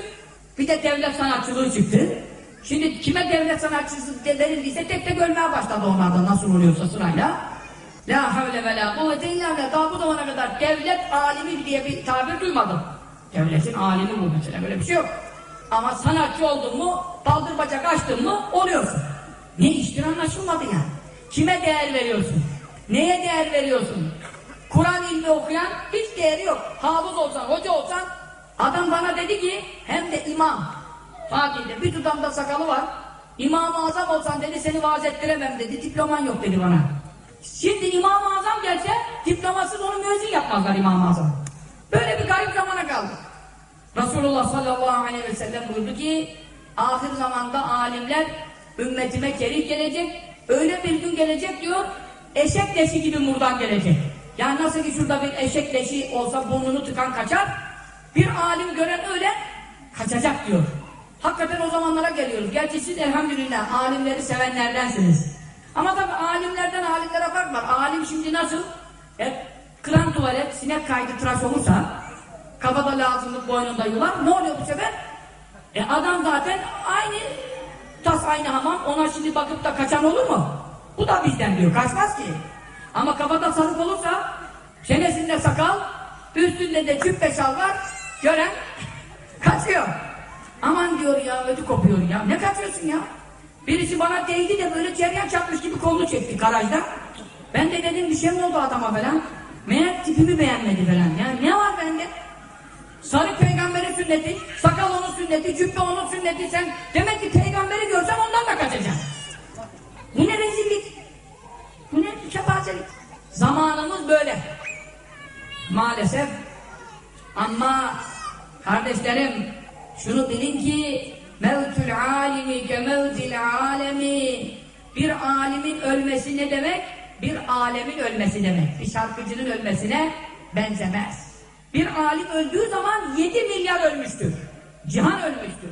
Bir de devlet sanatçılığı çıktı. Şimdi kime devlet sanatçısı de verildiyse tek tek ölmeye başladı onlardan nasıl oluyorsa sırayla. La havle ve la kuvvete illa. Daha bu zamana kadar devlet alimi diye bir tabir duymadım. Devletin alimi bu mesela böyle bir şey yok. Ama sanatçı oldun mu, baldır bacak açtın mı oluyorsun. Ne iştir anlaşılmadı yani. Kime değer veriyorsun? Neye değer veriyorsun? Kur'an ilmi okuyan hiç değeri yok. Hafız olsan, hoca olsan adam bana dedi ki hem de imam. Fatih'te bir tutamda sakalı var. İmam-ı Azam olsan dedi seni vaaz ettiremem dedi. Diploman yok dedi bana. Şimdi İmam-ı Azam gelse diplomasız onu müezzin yapmazlar İmam-ı Azam. Böyle bir garip zamana kaldık. Resulullah sallallahu aleyhi ve sellem buyurdu ki ahir zamanda alimler ümmetime kerih gelecek öyle bir gün gelecek diyor eşek leşi gibi murdan gelecek. Yani nasıl ki şurada bir eşek leşi olsa burnunu tıkan kaçar bir alim gören öyle kaçacak diyor. Hakikaten o zamanlara geliyoruz. Gerçi siz elhamdülillah alimleri sevenlerdensiniz. Ama tabi alimlerden alimlere fark. Alim şimdi nasıl? E, kıran tuvalet, sinek kaydı tıraş olursa kafada lazımlık boynunda yuvar. Ne oluyor bu sefer? E adam zaten aynı tas aynı hamam. Ona şimdi bakıp da kaçan olur mu? Bu da bizden diyor. Kaçmaz ki. Ama kafada sarık olursa çenesinde sakal üstünde de cübbe şal var. Gören kaçıyor. Aman diyor ya ödü kopuyor ya. Ne kaçıyorsun ya? Birisi bana değdi de böyle ceryan çarpmış gibi kolunu çekti garajda. Ben de dedim bir şey mi oldu adama falan. Meğer tipimi beğenmedi falan. Yani ne var bende? Sarı peygamberin sünneti, sakal onun sünneti, cübbe onun sünneti. Sen demek ki peygamberi görsen ondan da kaçacaksın. Bu ne rezillik? Bu ne kepazelik? Zamanımız böyle. Maalesef. Ama kardeşlerim şunu bilin ki mevtül alimi ke mevtil alemi bir alimin ölmesi ne demek? Bir alemin ölmesi demek. Bir şarkıcının ölmesine benzemez. Bir alim öldüğü zaman 7 milyar ölmüştür. Cihan ölmüştür.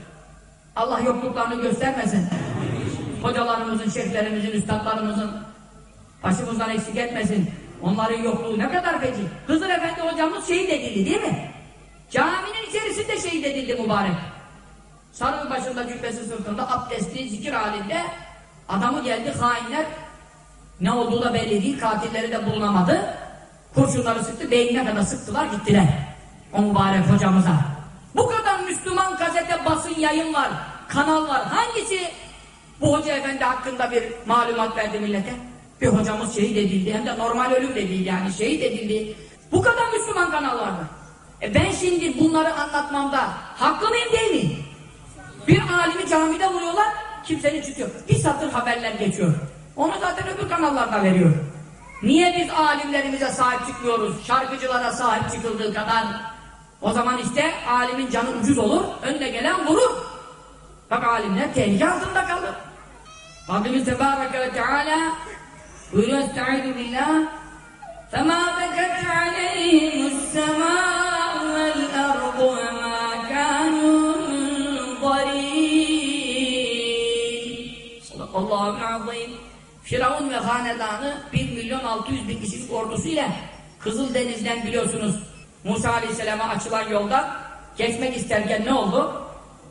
Allah yokluklarını göstermesin. Hocalarımızın, şeflerimizin, üstadlarımızın başımızdan eksik etmesin. Onların yokluğu ne kadar peki? Hızır Efendi hocamız şehit edildi değil mi? Caminin içerisinde şehit edildi mübarek. Sarı başında cübbesi sırtında abdestli zikir halinde adamı geldi hainler ne olduğu da belli değil katilleri de bulunamadı kurşunları sıktı beynine kadar sıktılar gittiler o mübarek hocamıza bu kadar Müslüman gazete basın yayın var kanal var hangisi bu hoca efendi hakkında bir malumat verdi millete bir hocamız şehit edildi hem de normal ölüm de değil yani şehit edildi bu kadar Müslüman kanal vardı e ben şimdi bunları anlatmamda haklı mıyım değil miyim bir alimi camide vuruyorlar, kimsenin çıkıyor. Bir satır haberler geçiyor. Onu zaten öbür kanallarda veriyor. Niye biz alimlerimize sahip çıkmıyoruz? Şarkıcılara sahip çıkıldığı kadar. O zaman işte alimin canı ucuz olur, önde gelen vurur. Bak alimler tehlike altında kalır. Rabbimiz Tebareke ve Teala buyuruyor Estaizu billah فَمَا بَكَتْ عَلَيْهِمُ السَّمَاءُ وَالْأَرْضُ وَمَا كَانُوا Allahu azim. Firavun ve hanedanı 1 milyon 600 bin kişilik ordusuyla Kızıldeniz'den biliyorsunuz Musa Aleyhisselam'a açılan yolda geçmek isterken ne oldu?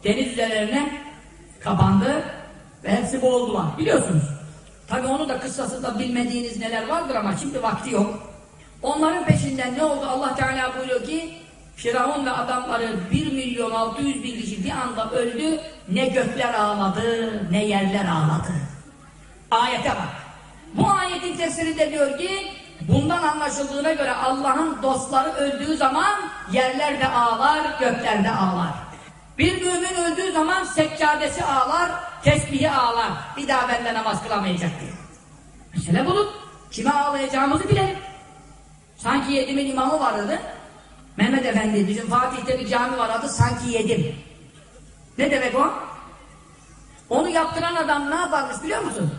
Deniz üzerlerine kapandı ve hepsi boğuldular. Biliyorsunuz. Tabi onu da kıssasında bilmediğiniz neler vardır ama şimdi vakti yok. Onların peşinden ne oldu? Allah Teala buyuruyor ki Firavun ve adamları 1 milyon 600 bin kişi bir anda öldü. Ne gökler ağladı, ne yerler ağladı. Ayete bak. Bu ayetin tefsirinde diyor ki bundan anlaşıldığına göre Allah'ın dostları öldüğü zaman yerler de ağlar, gökler de ağlar. Bir mümin öldüğü zaman seccadesi ağlar, tesbihi ağlar. Bir daha bende namaz kılamayacak diyor. Mesele budur. Kime ağlayacağımızı bilelim. Sanki yedimin imamı vardı. Mehmet Efendi, bizim Fatih'te bir cami var adı Sanki Yedim. Ne demek o? Onu yaptıran adam ne yaparmış biliyor musun?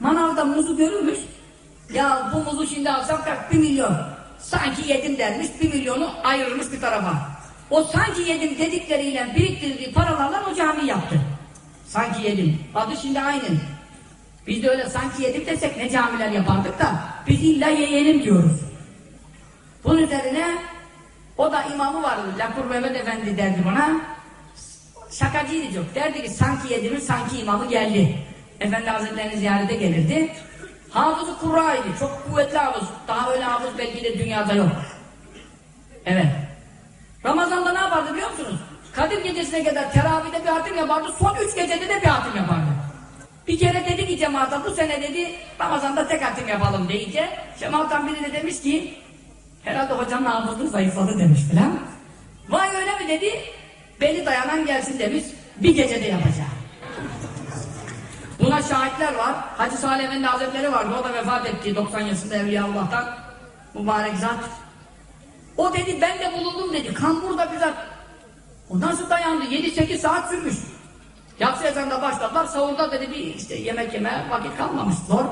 Manavda muzu görürmüş. Ya bu muzu şimdi alsam kaç? Bir milyon. Sanki yedim dermiş, bir milyonu ayırmış bir tarafa. O sanki yedim dedikleriyle biriktirdiği paralarla o cami yaptı. Sanki yedim. Adı şimdi aynı. Biz de öyle sanki yedim desek ne camiler yapardık da biz illa yeğenim diyoruz. Bunun üzerine o da imamı vardı. Lakur Mehmet Efendi derdi buna. Şakacıydı çok. Derdi ki sanki yedimin sanki imamı geldi. Efendi Hazretlerini ziyarete gelirdi. Hafızı Kurra'ydı. Çok kuvvetli hafız. Daha öyle hafız belki de dünyada yok. Evet. Ramazan'da ne yapardı biliyor musunuz? Kadir gecesine kadar teravihde bir hatim yapardı. Son üç gecede de bir hatim yapardı. Bir kere dedi ki cemaata bu sene dedi Ramazan'da tek hatim yapalım deyince cemaattan biri de demiş ki herhalde hocanın hafızlığı zayıfladı demiş filan. Vay öyle mi dedi beni dayanan gelsin demiş bir gecede yapacağım. Buna şahitler var. Hacı Salih Efendi Hazretleri vardı. O da vefat etti 90 yaşında Evliyaullah'tan. Mübarek zat. O dedi ben de bulundum dedi. Kan burada bir zat. O nasıl dayandı? 7-8 saat sürmüş. Yatsı ezanında başladılar. Sahurda dedi bir işte yemek yeme vakit kalmamış. Zor.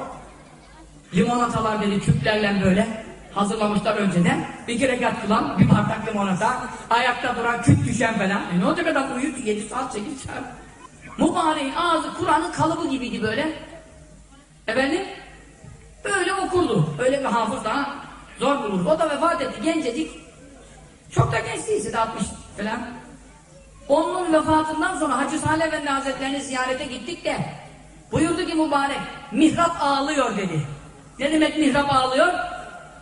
Limonatalar dedi tüplerle böyle hazırlamışlar önceden. Bir kere rekat kılan, bir bardak limonata, ayakta duran, küt düşen falan. E ne olacak adam uyuyor 7 saat, 8 saat. Mübareğin ağzı Kur'an'ın kalıbı gibiydi böyle. Efendim? Böyle okurdu. Öyle bir hafız daha zor bulurdu. O da vefat etti. Gencecik. Çok da genç değilse de 60 falan. Onun vefatından sonra Hacı Salih Efendi Hazretlerini ziyarete gittik de buyurdu ki mübarek mihrap ağlıyor dedi. Ne demek mihrap ağlıyor?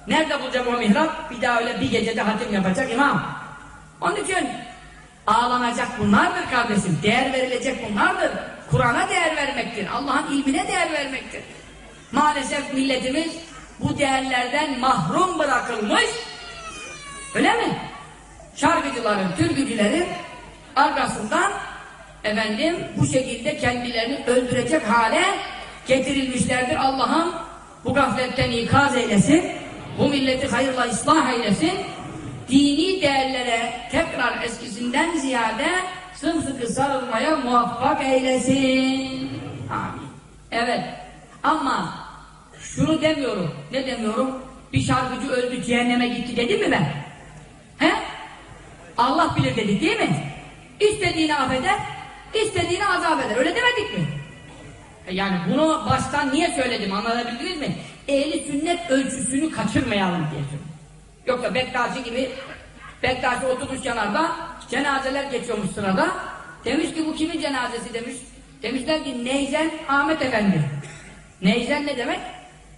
Nerede bulacağım o mihrap? Bir daha öyle bir gecede hatim yapacak imam. Onun için ağlanacak bunlardır kardeşim. Değer verilecek bunlardır. Kur'an'a değer vermektir. Allah'ın ilmine değer vermektir. Maalesef milletimiz bu değerlerden mahrum bırakılmış. Öyle mi? Şarkıcıların, türkücülerin arkasından efendim bu şekilde kendilerini öldürecek hale getirilmişlerdir. Allah'ım bu gafletten ikaz eylesin. Bu milleti hayırla ıslah eylesin. Dini değerlere tekrar eskisinden ziyade sımsıkı sarılmaya muvaffak eylesin. Amin. Evet. Ama şunu demiyorum. Ne demiyorum? Bir şarkıcı öldü cehenneme gitti dedim mi ben? He? Allah bilir dedi değil mi? İstediğini affeder, istediğini azap eder. Öyle demedik mi? E Yani bunu baştan niye söyledim anladabildiniz mi? Ehli sünnet ölçüsünü kaçırmayalım diye. Yoksa Bektaşi gibi Bektaşi oturmuş kenarda cenazeler geçiyormuş sırada. Demiş ki bu kimin cenazesi demiş. Demişler ki Neyzen Ahmet Efendi. Neyzen ne demek?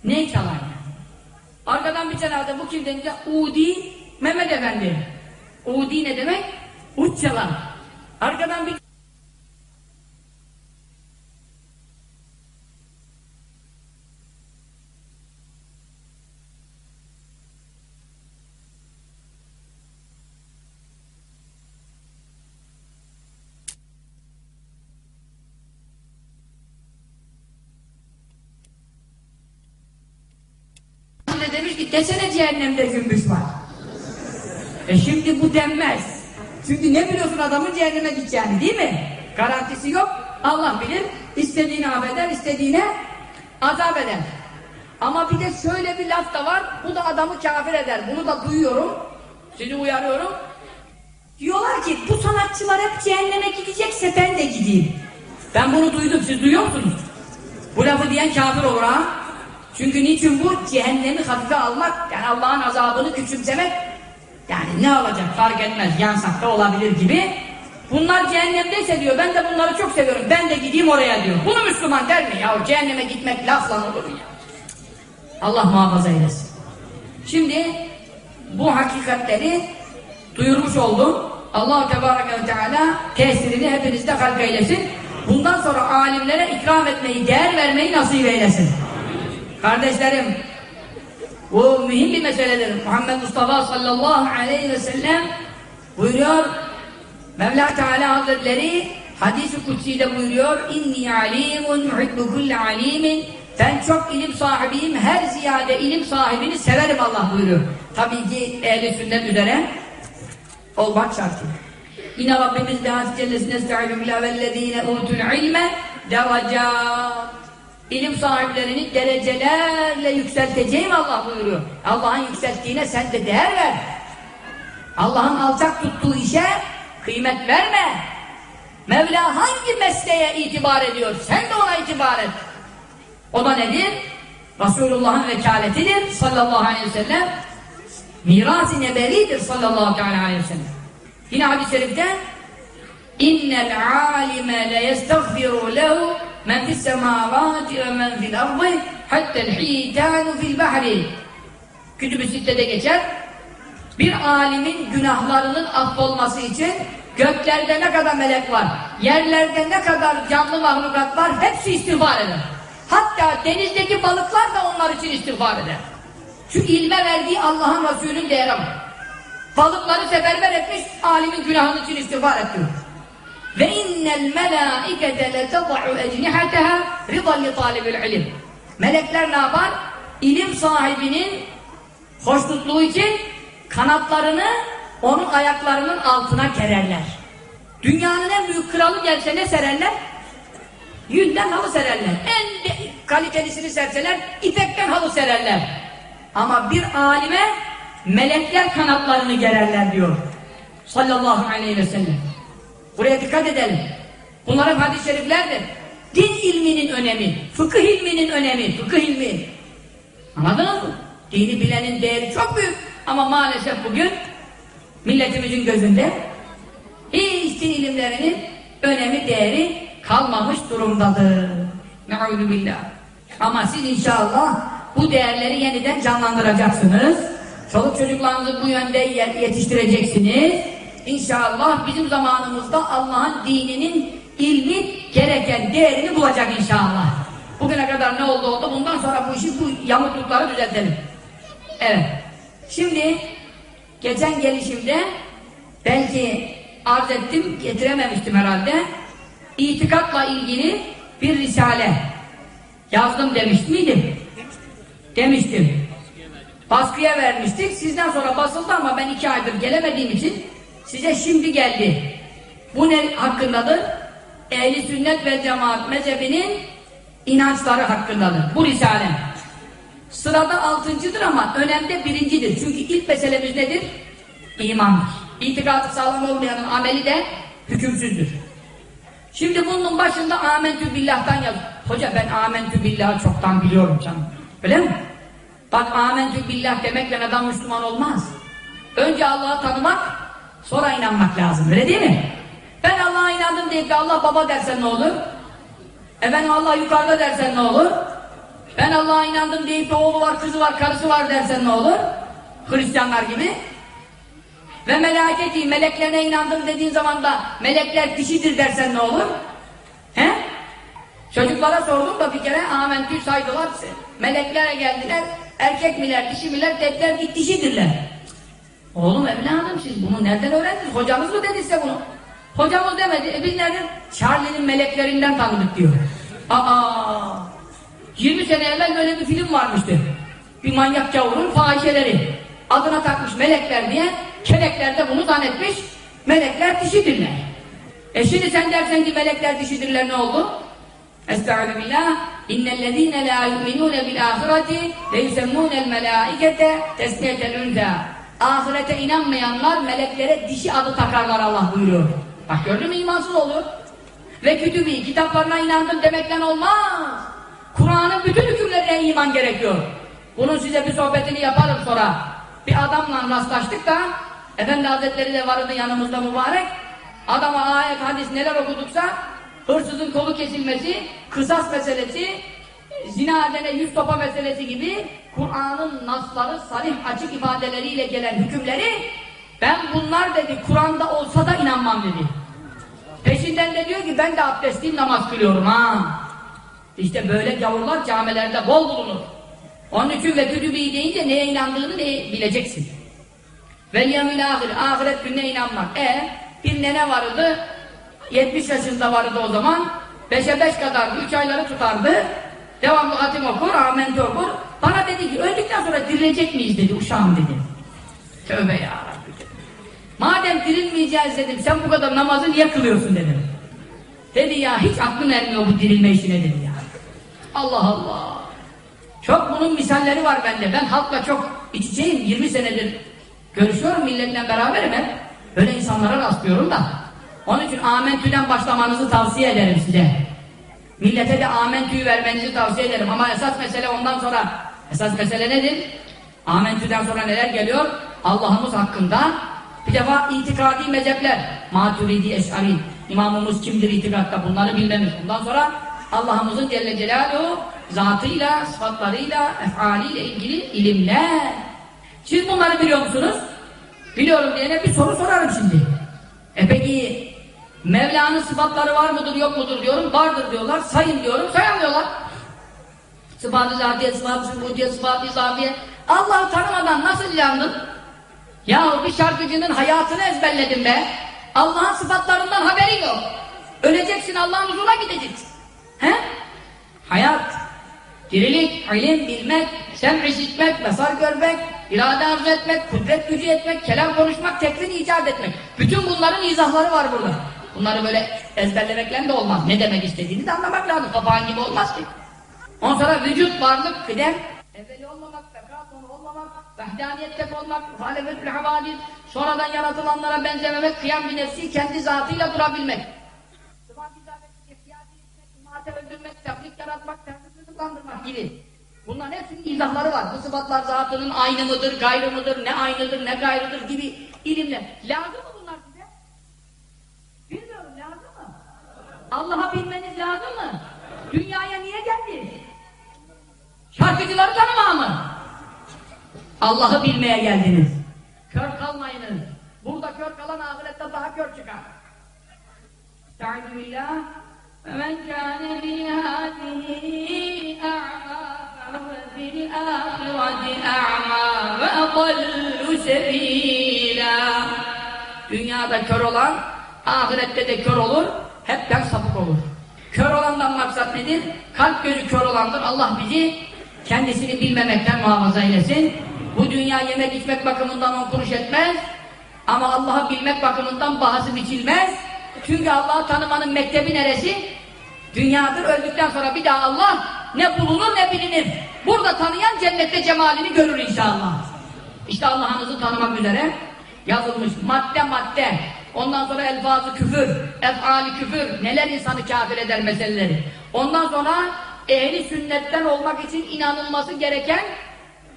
Ney çalar yani. Arkadan bir cenaze bu kim denince Udi Mehmet Efendi. Udi ne demek? Uç çalar. Arkadan bir de demiş ki desene cehennemde gümüş var. E şimdi bu denmez. Çünkü ne biliyorsun adamın cehenneme gideceğini değil mi? Garantisi yok. Allah bilir. İstediğini affeder, istediğine azap eder. Ama bir de şöyle bir laf da var. Bu da adamı kafir eder. Bunu da duyuyorum. Sizi uyarıyorum. Diyorlar ki bu sanatçılar hep cehenneme gidecekse ben de gideyim. Ben bunu duydum. Siz duyuyor musunuz? Bu lafı diyen kafir olur ha. Çünkü niçin bu? Cehennemi hafife almak, yani Allah'ın azabını küçümsemek. Yani ne olacak fark etmez, yansak da olabilir gibi. Bunlar cehennemdeyse diyor, ben de bunları çok seviyorum, ben de gideyim oraya diyor. Bunu Müslüman der mi? Ya cehenneme gitmek lafla olur ya? Allah muhafaza eylesin. Şimdi bu hakikatleri duyurmuş oldum. Allah-u Tebareke ve Teala tesirini hepinizde halk eylesin. Bundan sonra alimlere ikram etmeyi, değer vermeyi nasip eylesin. Kardeşlerim, bu mühim bir meseledir. Muhammed Mustafa sallallahu aleyhi ve sellem buyuruyor, Mevla Teala Hazretleri hadis-i kutsi'de buyuruyor, İnni alimun yuhibbu kulle alimin ben çok ilim sahibiyim, her ziyade ilim sahibini severim Allah buyuruyor. Tabii ki ehli sünnet üzere olmak şartıyla. Yine Rabbimiz de Hazreti Cellesi'ne estaizu billah vellezine utul ilme devacat İlim sahiplerini derecelerle yükselteceğim Allah buyuruyor. Allah'ın yükselttiğine sen de değer ver. Allah'ın alçak tuttuğu işe kıymet verme. Mevla hangi mesleğe itibar ediyor? Sen de ona itibar et. O da nedir? Resulullah'ın vekaletidir sallallahu aleyhi ve sellem. Miras-ı nebevidir sallallahu aleyhi ve sellem. Yine hadis-i şerifte innel alime le yestagfiru lehu men fis semavati ve men fil ardı hattel hitanu fil bahri Kütüb-ü Sitte'de geçer bir alimin günahlarının affolması için göklerde ne kadar melek var, yerlerde ne kadar canlı mahlukat var hepsi istiğfar eder. Hatta denizdeki balıklar da onlar için istiğfar eder. Şu ilme verdiği Allah'ın Resulü'nün değeri var. Balıkları seferber etmiş, alimin günahının için istiğfar ediyor. Ve innel melâikete letada'u ecnihateha ridan li talibil ilim. Melekler ne yapar? İlim sahibinin hoşnutluğu için kanatlarını onun ayaklarının altına gererler. Dünyanın en büyük kralı gelse ne sererler? Yünden halı sererler. En kalitelisini serseler ipekten halı sererler. Ama bir alime melekler kanatlarını gererler diyor. Sallallahu aleyhi ve sellem. Buraya dikkat edelim. Bunlar hep hadis-i şeriflerdir. Din ilminin önemi, fıkıh ilminin önemi, fıkıh ilmi. Anladınız mı? Dini bilenin değeri çok büyük. Ama maalesef bugün milletimizin gözünde hiç din ilimlerinin önemi, değeri kalmamış durumdadır. Ne'ûdü billah. Ama siz inşallah bu değerleri yeniden canlandıracaksınız. Çoluk çocuklarınızı bu yönde ye- yetiştireceksiniz. İnşallah bizim zamanımızda Allah'ın dininin ilmi gereken değerini bulacak inşallah. Bugüne kadar ne oldu oldu. Bundan sonra bu işi bu yamuklukları düzeltelim. Evet. Şimdi geçen gelişimde belki arz ettim, getirememiştim herhalde. İtikatla ilgili bir risale yazdım demiş miydim? Demiştim. Baskıya vermiştik. Sizden sonra basıldı ama ben iki aydır gelemediğim için size şimdi geldi. Bu ne hakkındadır? Ehli sünnet ve cemaat mezhebinin inançları hakkındadır. Bu risale. Sırada altıncıdır ama önemde birincidir. Çünkü ilk meselemiz nedir? İmandır. İtikadı sağlam olmayanın ameli de hükümsüzdür. Şimdi bunun başında amentü billah'tan yaz. Hoca ben amentü billah'ı çoktan biliyorum canım. Öyle mi? Bak amentü billah demekle adam Müslüman olmaz. Önce Allah'ı tanımak, sonra inanmak lazım. Öyle değil mi? Ben Allah'a inandım deyip de Allah baba dersen ne olur? Efendim Allah yukarıda dersen ne olur? Ben Allah'a inandım deyip de oğlu var, kızı var, karısı var dersen ne olur? Hristiyanlar gibi. Ve meleketi, meleklerine inandım dediğin zaman da melekler dişidir dersen ne olur? He? Çocuklara sordum da bir kere amentü saydılar. Meleklere geldiler, erkek miler, dişi miler dediler ki dişidirler. Oğlum evladım siz bunu nereden öğrendiniz? Hocamız mı dedi size bunu? Hocamız demedi. E biz nereden? Charlie'nin meleklerinden tanıdık diyor. Aa! 20 sene evvel böyle bir film varmıştı. Bir manyak gavurun fahişeleri. Adına takmış melekler diye. Kelekler de bunu zannetmiş. Melekler dişidirler. E şimdi sen dersen ki melekler dişidirler ne oldu? Estaizu billah. İnnellezîne lâ yu'minûne bil âhireti ve yusemmûnel melâikete tesmiyetel unzâ. Ahirete inanmayanlar meleklere dişi adı takarlar Allah buyuruyor. Bak gördün mü imansız olur. Ve kütübü, kitaplarına inandım demekten olmaz. Kur'an'ın bütün hükümlerine iman gerekiyor. Bunun size bir sohbetini yaparım sonra. Bir adamla rastlaştık da Efendi Hazretleri de vardı yanımızda mübarek. Adama ayet, hadis neler okuduksa hırsızın kolu kesilmesi, kısas meselesi, zina edene yüz topa meselesi gibi Kur'an'ın nasları, sarih açık ifadeleriyle gelen hükümleri ben bunlar dedi Kur'an'da olsa da inanmam dedi. Peşinden de diyor ki ben de abdestliyim namaz kılıyorum ha. İşte böyle gavurlar camilerde bol bulunur. Onun için ve kütübü deyince neye inandığını neye bileceksin. Vel yevmil ahir, ahiret gününe inanmak. E bir nene vardı, 70 yaşında vardı o zaman, 5'e 5 kadardı, 3 ayları tutardı. Devamlı hatim okur, amentü okur. Bana dedi ki öldükten sonra dirilecek miyiz dedi, uşağım dedi. Tövbe ya Rabbi. Madem dirilmeyeceğiz dedim, sen bu kadar namazı niye kılıyorsun dedim. Dedi ya hiç aklın ermiyor bu dirilme işine dedi ya. Allah Allah. Çok bunun misalleri var bende. Ben halkla çok iç içeyim. 20 senedir görüşüyorum milletle beraberim hep. Böyle insanlara rastlıyorum da. Onun için amentüden başlamanızı tavsiye ederim size. Millete de amentüyü vermenizi tavsiye ederim. Ama esas mesele ondan sonra, esas mesele nedir? Amentüden sonra neler geliyor? Allah'ımız hakkında bir defa itikadi mezhepler Maturidi, Eş'ari imamımız kimdir itikatta bunları bilmemiz. Ondan sonra Allah'ımızın Celle Celaluhu zatıyla, sıfatlarıyla, efaliyle ilgili ilimler. Siz bunları biliyor musunuz? Biliyorum diyene bir soru sorarım şimdi. E peki Mevla'nın sıfatları var mıdır yok mudur diyorum. Vardır diyorlar. Sayın diyorum. Sayamıyorlar. Sıfat-ı zatiye, sıfat-ı şubutiye, sıfat-ı izafiye. Allah'ı tanımadan nasıl inandın? Ya bir şarkıcının hayatını ezberledim be. Allah'ın sıfatlarından haberin yok. Öleceksin Allah'ın huzuruna gideceksin. He? Hayat, dirilik, ilim, bilmek, sem işitmek, mesar görmek, irade arzu etmek, kudret gücü etmek, kelam konuşmak, tekvin icat etmek. Bütün bunların izahları var burada. Bunları böyle ezberlemekle de olmaz. Ne demek istediğini de anlamak lazım. Papağan gibi olmaz ki. Ondan sonra vücut, varlık, kıdem, evveli olmamak, beka sonu olmamak, vehdaniyette olmak, muhalefetül havadis, sonradan yaratılanlara benzememek, kıyam bir nefsi kendi zatıyla durabilmek. Sıfat-ı izafeti, ihtiyacı imate öldürmek, tefrik yaratmak, tefrik rızıklandırmak gibi. Bunların hepsinin izahları var. Bu sıfatlar zatının aynı mıdır, gayrı mıdır, ne aynıdır, ne gayrıdır gibi ilimler. Lazım Allah'ı bilmeye geldiniz. Kör kalmayınız. Burada kör kalan ahirette daha kör çıkar. Estaizu billah. وَمَنْ كَانَ فِي هَذِهِ أَعْمَى فَهُوَ فِي الْآخِرَةِ أَعْمَى وَأَضَلُّ سَبِيلًا Dünyada kör olan, ahirette de kör olur, hepten sapık olur. Kör olandan maksat nedir? Kalp gözü kör olandır. Allah bizi kendisini bilmemekten muhafaza eylesin. Bu dünya yemek içmek bakımından on kuruş etmez. Ama Allah'ı bilmek bakımından bahası biçilmez. Çünkü Allah'ı tanımanın mektebi neresi? Dünyadır. Öldükten sonra bir daha Allah ne bulunur ne bilinir. Burada tanıyan cennette cemalini görür inşallah. İşte Allah'ınızı tanımak üzere yazılmış madde madde. Ondan sonra elfazı küfür, efali küfür, neler insanı kafir eder meseleleri. Ondan sonra ehli sünnetten olmak için inanılması gereken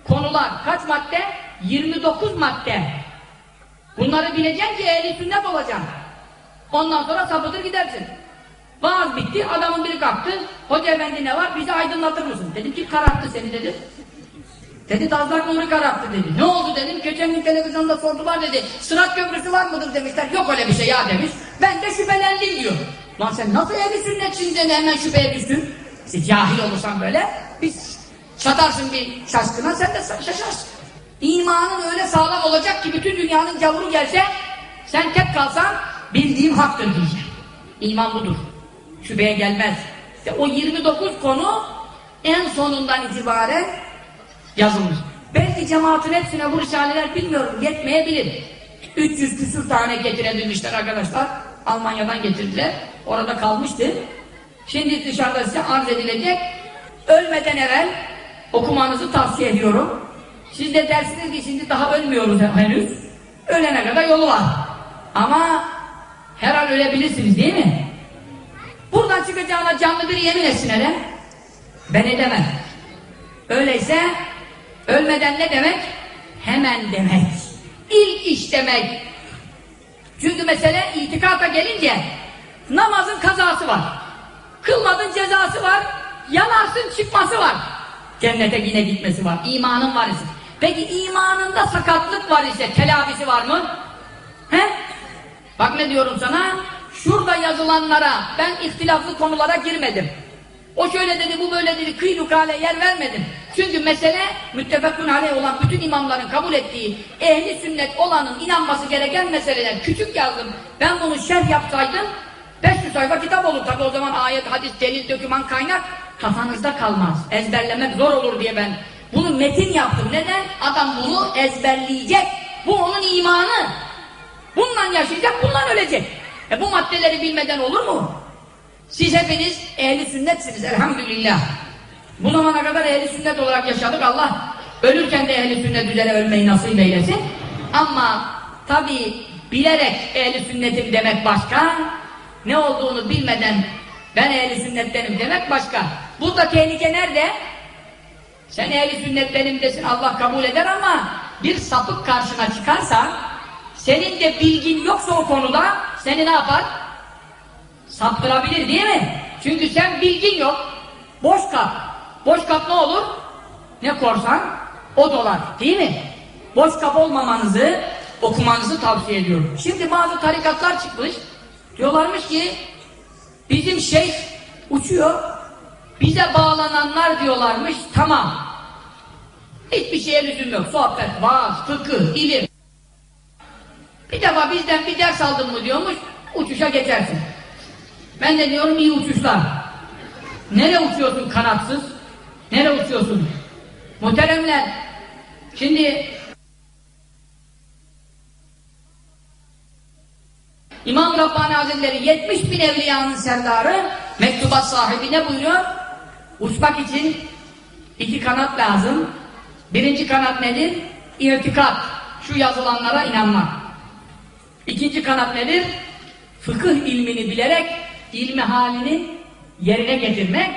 konular. Kaç madde? 29 madde. Bunları bileceksin ki ehli sünnet olacaksın. Ondan sonra sapıtır gidersin. Vaaz bitti, adamın biri kalktı. Hoca efendi ne var? Bizi aydınlatır mısın? Dedim ki kararttı seni dedi. Dedi Tazlak Nuri kararttı dedi. Ne oldu dedim. Geçen gün televizyonda sordular dedi. Sırat köprüsü var mıdır demişler. Yok öyle bir şey ya demiş. Ben de şüphelendim diyor. Lan sen nasıl ehli sünnetsin de hemen şüpheye düştün? İşte cahil olursan böyle biz satarsın bir şaşkına sen de şaşarsın. İmanın öyle sağlam olacak ki bütün dünyanın gavuru gelse sen tek kalsan bildiğim haktır diyeceksin. İman budur. Şüpheye gelmez. İşte o 29 konu en sonundan itibaren yazılmış. Belki cemaatin hepsine bu risaleler bilmiyorum yetmeyebilir. 300 küsür tane getirebilmişler arkadaşlar. Almanya'dan getirdiler. Orada kalmıştı. Şimdi dışarıda size arz edilecek. Ölmeden evvel okumanızı tavsiye ediyorum. Siz de dersiniz ki şimdi daha ölmüyoruz henüz. Ölene kadar yolu var. Ama her an ölebilirsiniz değil mi? Buradan çıkacağına canlı bir yemin etsin hele. Ben edemem. Öyleyse ölmeden ne demek? Hemen demek. İlk iş demek. Çünkü mesele itikata gelince namazın kazası var. Kılmadın cezası var. Yanarsın çıkması var. Cennete yine gitmesi var. İmanın var ise. Peki imanında sakatlık var ise telafisi var mı? He? Bak ne diyorum sana? Şurada yazılanlara ben ihtilaflı konulara girmedim. O şöyle dedi, bu böyle dedi, kıylukale yer vermedim. Çünkü mesele müttefekun aleyh olan bütün imamların kabul ettiği ehli sünnet olanın inanması gereken meseleler. Küçük yazdım. Ben bunu şerh yapsaydım 500 sayfa kitap olur. Tabi o zaman ayet, hadis, delil, döküman, kaynak kafanızda kalmaz. Ezberlemek zor olur diye ben bunu metin yaptım. Neden? Adam bunu ezberleyecek. Bu onun imanı. Bundan yaşayacak, bundan ölecek. E bu maddeleri bilmeden olur mu? Siz hepiniz ehli sünnetsiniz elhamdülillah. Bu zamana kadar ehli sünnet olarak yaşadık. Allah ölürken de ehli sünnet üzere ölmeyi nasip eylesin. Ama tabi bilerek ehli sünnetim demek başka, ne olduğunu bilmeden ben ehli sünnettenim demek başka. Burada tehlike nerede? Sen ehli sünnet benim desin Allah kabul eder ama bir sapık karşına çıkarsa senin de bilgin yoksa o konuda seni ne yapar? Saptırabilir değil mi? Çünkü sen bilgin yok. Boş kap. Boş kap ne olur? Ne korsan o dolar. Değil mi? Boş kap olmamanızı okumanızı tavsiye ediyorum. Şimdi bazı tarikatlar çıkmış. Diyorlarmış ki bizim şeyh uçuyor. Bize bağlananlar diyorlarmış tamam. Hiçbir şeye lüzum yok. Sohbet, vaaz, fıkıh, ilim. Bir defa bizden bir ders aldın mı diyormuş, uçuşa geçersin. Ben de diyorum iyi uçuşlar. Nereye uçuyorsun kanatsız? Nereye uçuyorsun? Muhteremler, şimdi İmam Rabbani Hazretleri 70 bin evliyanın serdarı mektubat sahibi ne buyuruyor? Uçmak için iki kanat lazım. Birinci kanat nedir? İrtikat. Şu yazılanlara inanmak. İkinci kanat nedir? Fıkıh ilmini bilerek ilmi halini yerine getirmek.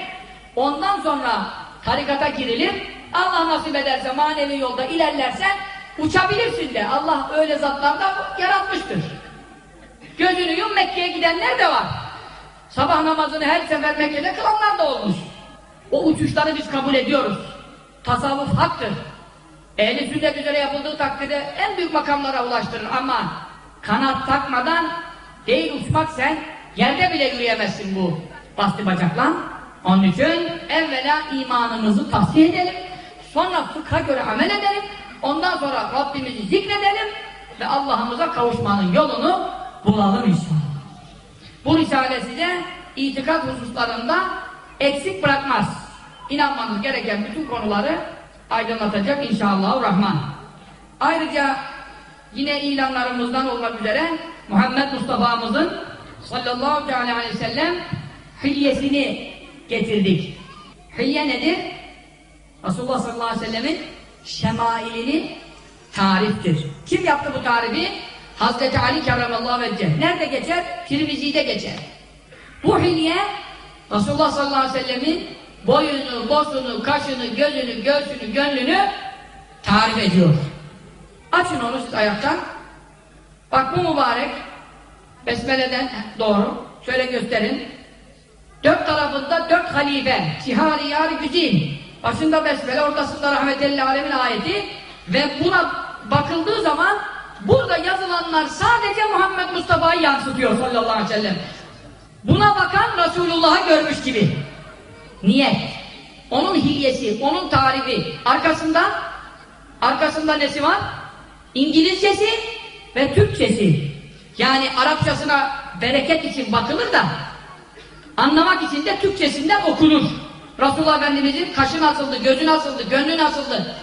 Ondan sonra tarikata girilip Allah nasip ederse manevi yolda ilerlersen uçabilirsin de. Allah öyle zatlarda yaratmıştır. Gözünü yum Mekke'ye gidenler de var. Sabah namazını her sefer Mekke'de kılanlar da olmuş. O uçuşları biz kabul ediyoruz. Tasavvuf haktır. Ehli sünnet üzere yapıldığı takdirde en büyük makamlara ulaştırır ama kanat takmadan değil uçmak sen yerde bile yürüyemezsin bu bastı bacakla. Onun için evvela imanımızı tahsiye edelim. Sonra fıkha göre amel edelim. Ondan sonra Rabbimizi zikredelim ve Allah'ımıza kavuşmanın yolunu bulalım inşallah. Bu Risale size itikat hususlarında eksik bırakmaz. İnanmanız gereken bütün konuları aydınlatacak inşallah Rahman. Ayrıca yine ilanlarımızdan olmak üzere Muhammed Mustafa'mızın sallallahu aleyhi ve sellem hilyesini getirdik. Hilye nedir? Resulullah sallallahu aleyhi ve sellemin şemailini tariftir. Kim yaptı bu tarifi? Hazreti Ali kerramallahu vecce. Nerede geçer? Tirmizi'de geçer. Bu hilye Resulullah sallallahu aleyhi ve sellemin boyunu, bosunu, kaşını, gözünü, göğsünü, gönlünü tarif ediyor. Açın onu siz ayaktan. Bak bu mübarek Besmele'den doğru. Şöyle gösterin. Dört tarafında dört halife. Cihari yar güzin. Başında Besmele, ortasında rahmetelli alemin ayeti ve buna bakıldığı zaman burada yazılanlar sadece Muhammed Mustafa'yı yansıtıyor sallallahu aleyhi ve sellem. Buna bakan Resulullah'ı görmüş gibi. Niyet. Onun hilyesi, onun tarifi. Arkasında arkasında nesi var? İngilizcesi ve Türkçesi. Yani Arapçasına bereket için bakılır da anlamak için de Türkçesinden okunur. Resulullah Efendimizin kaşı nasıldı, gözü nasıldı, gönlü nasıldı?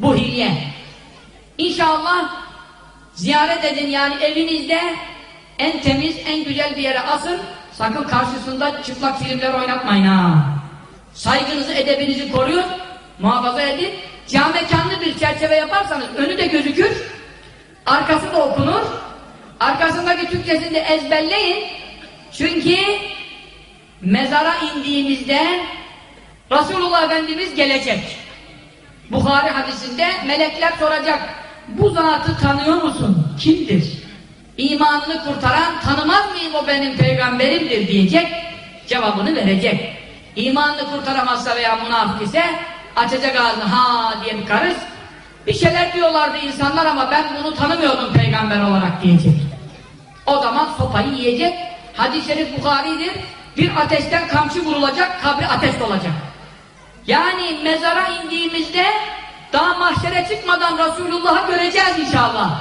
Bu hilye. İnşallah ziyaret edin yani evinizde en temiz, en güzel bir yere asın. Sakın karşısında çıplak filmler oynatmayın ha. Saygınızı, edebinizi koruyun, muhafaza edin. Camekanlı bir çerçeve yaparsanız önü de gözükür, arkası da okunur. Arkasındaki Türkçesini de ezberleyin. Çünkü mezara indiğimizde Resulullah Efendimiz gelecek. Bukhari hadisinde melekler soracak. Bu zatı tanıyor musun? Kimdir? İmanını kurtaran tanımaz mıyım o benim peygamberimdir diyecek. Cevabını verecek. İmanını kurtaramazsa veya münafık ise açacak ağzını ha diye bir karış. Bir şeyler diyorlardı insanlar ama ben bunu tanımıyordum peygamber olarak diyecek. O zaman sopayı yiyecek. Hadis-i şerif Bukhari'dir. Bir ateşten kamçı vurulacak, kabri ateş olacak. Yani mezara indiğimizde daha mahşere çıkmadan Resulullah'ı göreceğiz inşallah.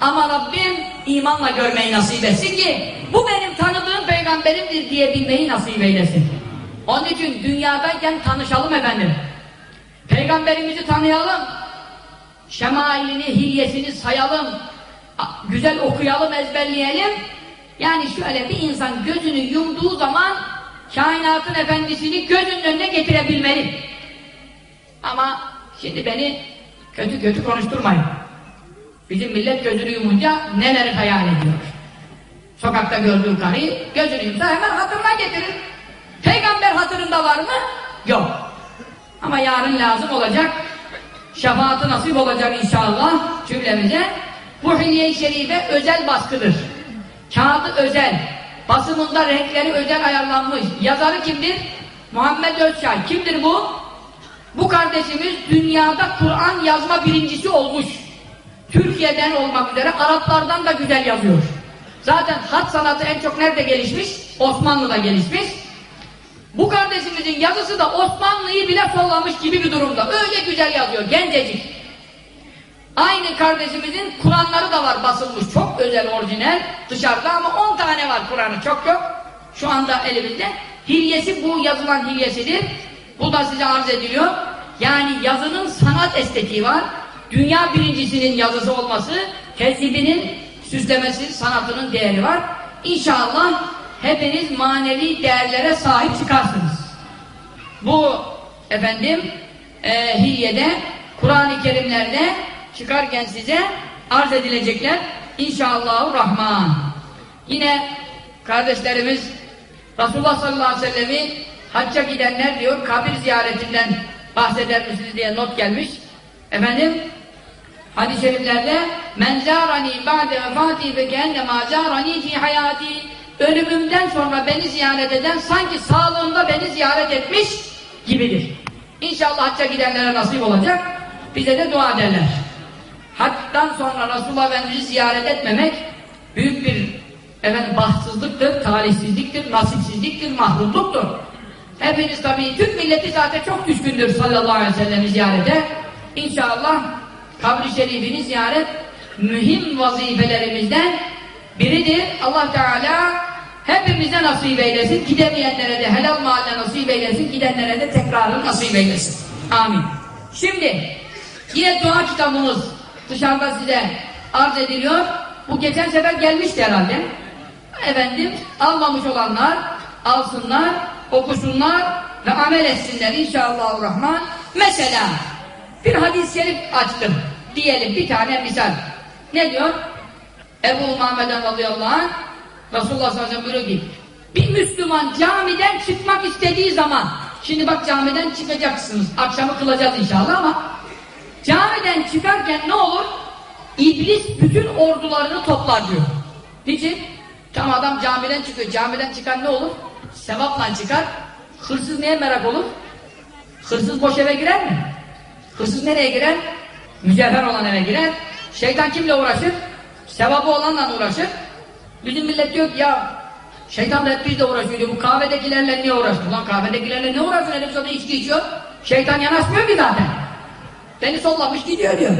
Ama Rabbim imanla görmeyi nasip etsin ki bu benim tanıdığım peygamberimdir diyebilmeyi nasip eylesin. Onun için dünyadayken tanışalım efendim. Peygamberimizi tanıyalım. Şemailini, hilyesini sayalım. Güzel okuyalım, ezberleyelim. Yani şöyle bir insan gözünü yumduğu zaman kainatın efendisini gözünün önüne getirebilmeli. Ama şimdi beni kötü kötü konuşturmayın. Bizim millet gözünü yumunca neleri hayal ediyor. Sokakta gördüğü karıyı gözünü yumsa hemen hatırına getirir. Peygamber hatırında var mı? Yok. Ama yarın lazım olacak. şefaati nasip olacak inşallah cümlemize. Bu Hilye-i Şerife özel baskıdır. Kağıdı özel. Basımında renkleri özel ayarlanmış. Yazarı kimdir? Muhammed Özçay. Kimdir bu? Bu kardeşimiz dünyada Kur'an yazma birincisi olmuş. Türkiye'den olmak üzere Araplardan da güzel yazıyor. Zaten hat sanatı en çok nerede gelişmiş? Osmanlı'da gelişmiş. Bu kardeşimizin yazısı da Osmanlı'yı bile sollamış gibi bir durumda. Öyle güzel yazıyor, gencecik. Aynı kardeşimizin Kur'anları da var basılmış. Çok özel, orijinal. Dışarıda ama 10 tane var Kur'an'ı. Çok yok. Şu anda elimizde. Hilyesi bu yazılan hilyesidir. Bu da size arz ediliyor. Yani yazının sanat estetiği var. Dünya birincisinin yazısı olması, tezibinin süslemesi, sanatının değeri var. İnşallah hepiniz manevi değerlere sahip çıkarsınız. Bu efendim e, hilyede Kur'an-ı Kerimlerde çıkarken size arz edilecekler inşallahü rahman. Yine kardeşlerimiz Resulullah sallallahu aleyhi ve sellem'i hacca gidenler diyor kabir ziyaretinden bahseder misiniz diye not gelmiş. Efendim hadis-i şeriflerde men zârani ba'de vefâti fe keennema zârani fi hayâti ölümümden sonra beni ziyaret eden sanki sağlığımda beni ziyaret etmiş gibidir. İnşallah hacca gidenlere nasip olacak. Bize de dua ederler. Haccdan sonra Resulullah Efendimiz'i ziyaret etmemek büyük bir efendim bahtsızlıktır, talihsizliktir, nasipsizliktir, mahrumluktur. Hepiniz tabii, Türk milleti zaten çok düşkündür sallallahu aleyhi ve sellem'i ziyarete. İnşallah kabri şerifini ziyaret mühim vazifelerimizden biridir. Allah Teala hepimize nasip eylesin. Gidemeyenlere de helal mahalle nasip eylesin. Gidenlere de tekrarı nasip eylesin. Amin. Şimdi yine dua kitabımız dışarıda size arz ediliyor. Bu geçen sefer gelmişti herhalde. Efendim almamış olanlar alsınlar, okusunlar ve amel etsinler inşallahurrahman. Mesela bir hadis-i şerif açtım. Diyelim bir tane misal. Ne diyor? Ebu Muhammed'en radıyallahu anh Resulullah sallallahu aleyhi ve bir Müslüman camiden çıkmak istediği zaman şimdi bak camiden çıkacaksınız. Akşamı kılacağız inşallah ama camiden çıkarken ne olur? İblis bütün ordularını toplar diyor. Niçin? Tam adam camiden çıkıyor. Camiden çıkan ne olur? Sevapla çıkar. Hırsız neye merak olur? Hırsız boş eve girer mi? Hırsız nereye girer? Mücevher olan eve girer. Şeytan kimle uğraşır? Sevabı olanla uğraşır. Bizim millet diyor ki ya şeytan da hep bizle uğraşıyor diyor. Bu kahvedekilerle niye uğraştı? Ulan kahvedekilerle ne uğraşıyor? Herif sonra içki içiyor. Şeytan yanaşmıyor ki zaten. Beni sollamış gidiyor diyor.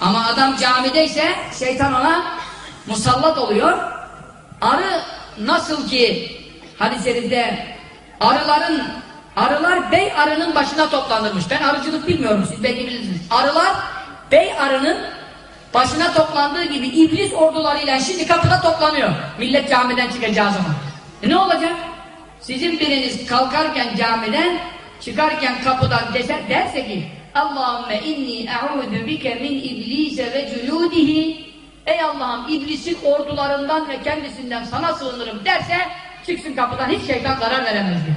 Ama adam camideyse şeytan ona musallat oluyor. Arı nasıl ki hadis-i arıların arılar bey arının başına toplanırmış. Ben arıcılık bilmiyorum siz belki bilirsiniz. Arılar bey arının başına toplandığı gibi iblis ordularıyla şimdi kapıda toplanıyor. Millet camiden çıkacağı zaman. E ne olacak? Sizin biriniz kalkarken camiden çıkarken kapıdan dese, derse ki Allahümme inni e'udu bike min iblise ve culudihi Ey Allah'ım iblisin ordularından ve kendisinden sana sığınırım derse çıksın kapıdan hiç şeytan zarar veremez diyor.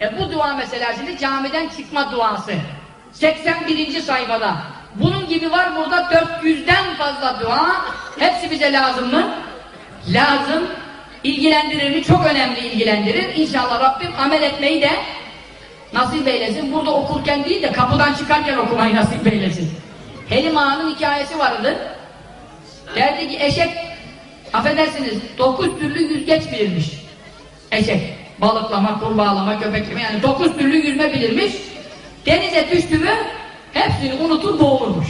E bu dua mesela şimdi camiden çıkma duası. 81. sayfada. Bunun gibi var burada 400'den fazla dua. Hepsi bize lazım mı? Lazım. İlgilendirir mi? Çok önemli ilgilendirir. İnşallah Rabbim amel etmeyi de nasip eylesin. Burada okurken değil de kapıdan çıkarken okumayı nasip eylesin. Helim Ağa'nın hikayesi vardı. Derdi ki eşek affedersiniz dokuz türlü yüzgeç bilirmiş. Eşek. Balıklama, kurbağalama, köpekleme yani dokuz türlü yüzme bilirmiş. Denize düştü mü hepsini unutur boğulurmuş.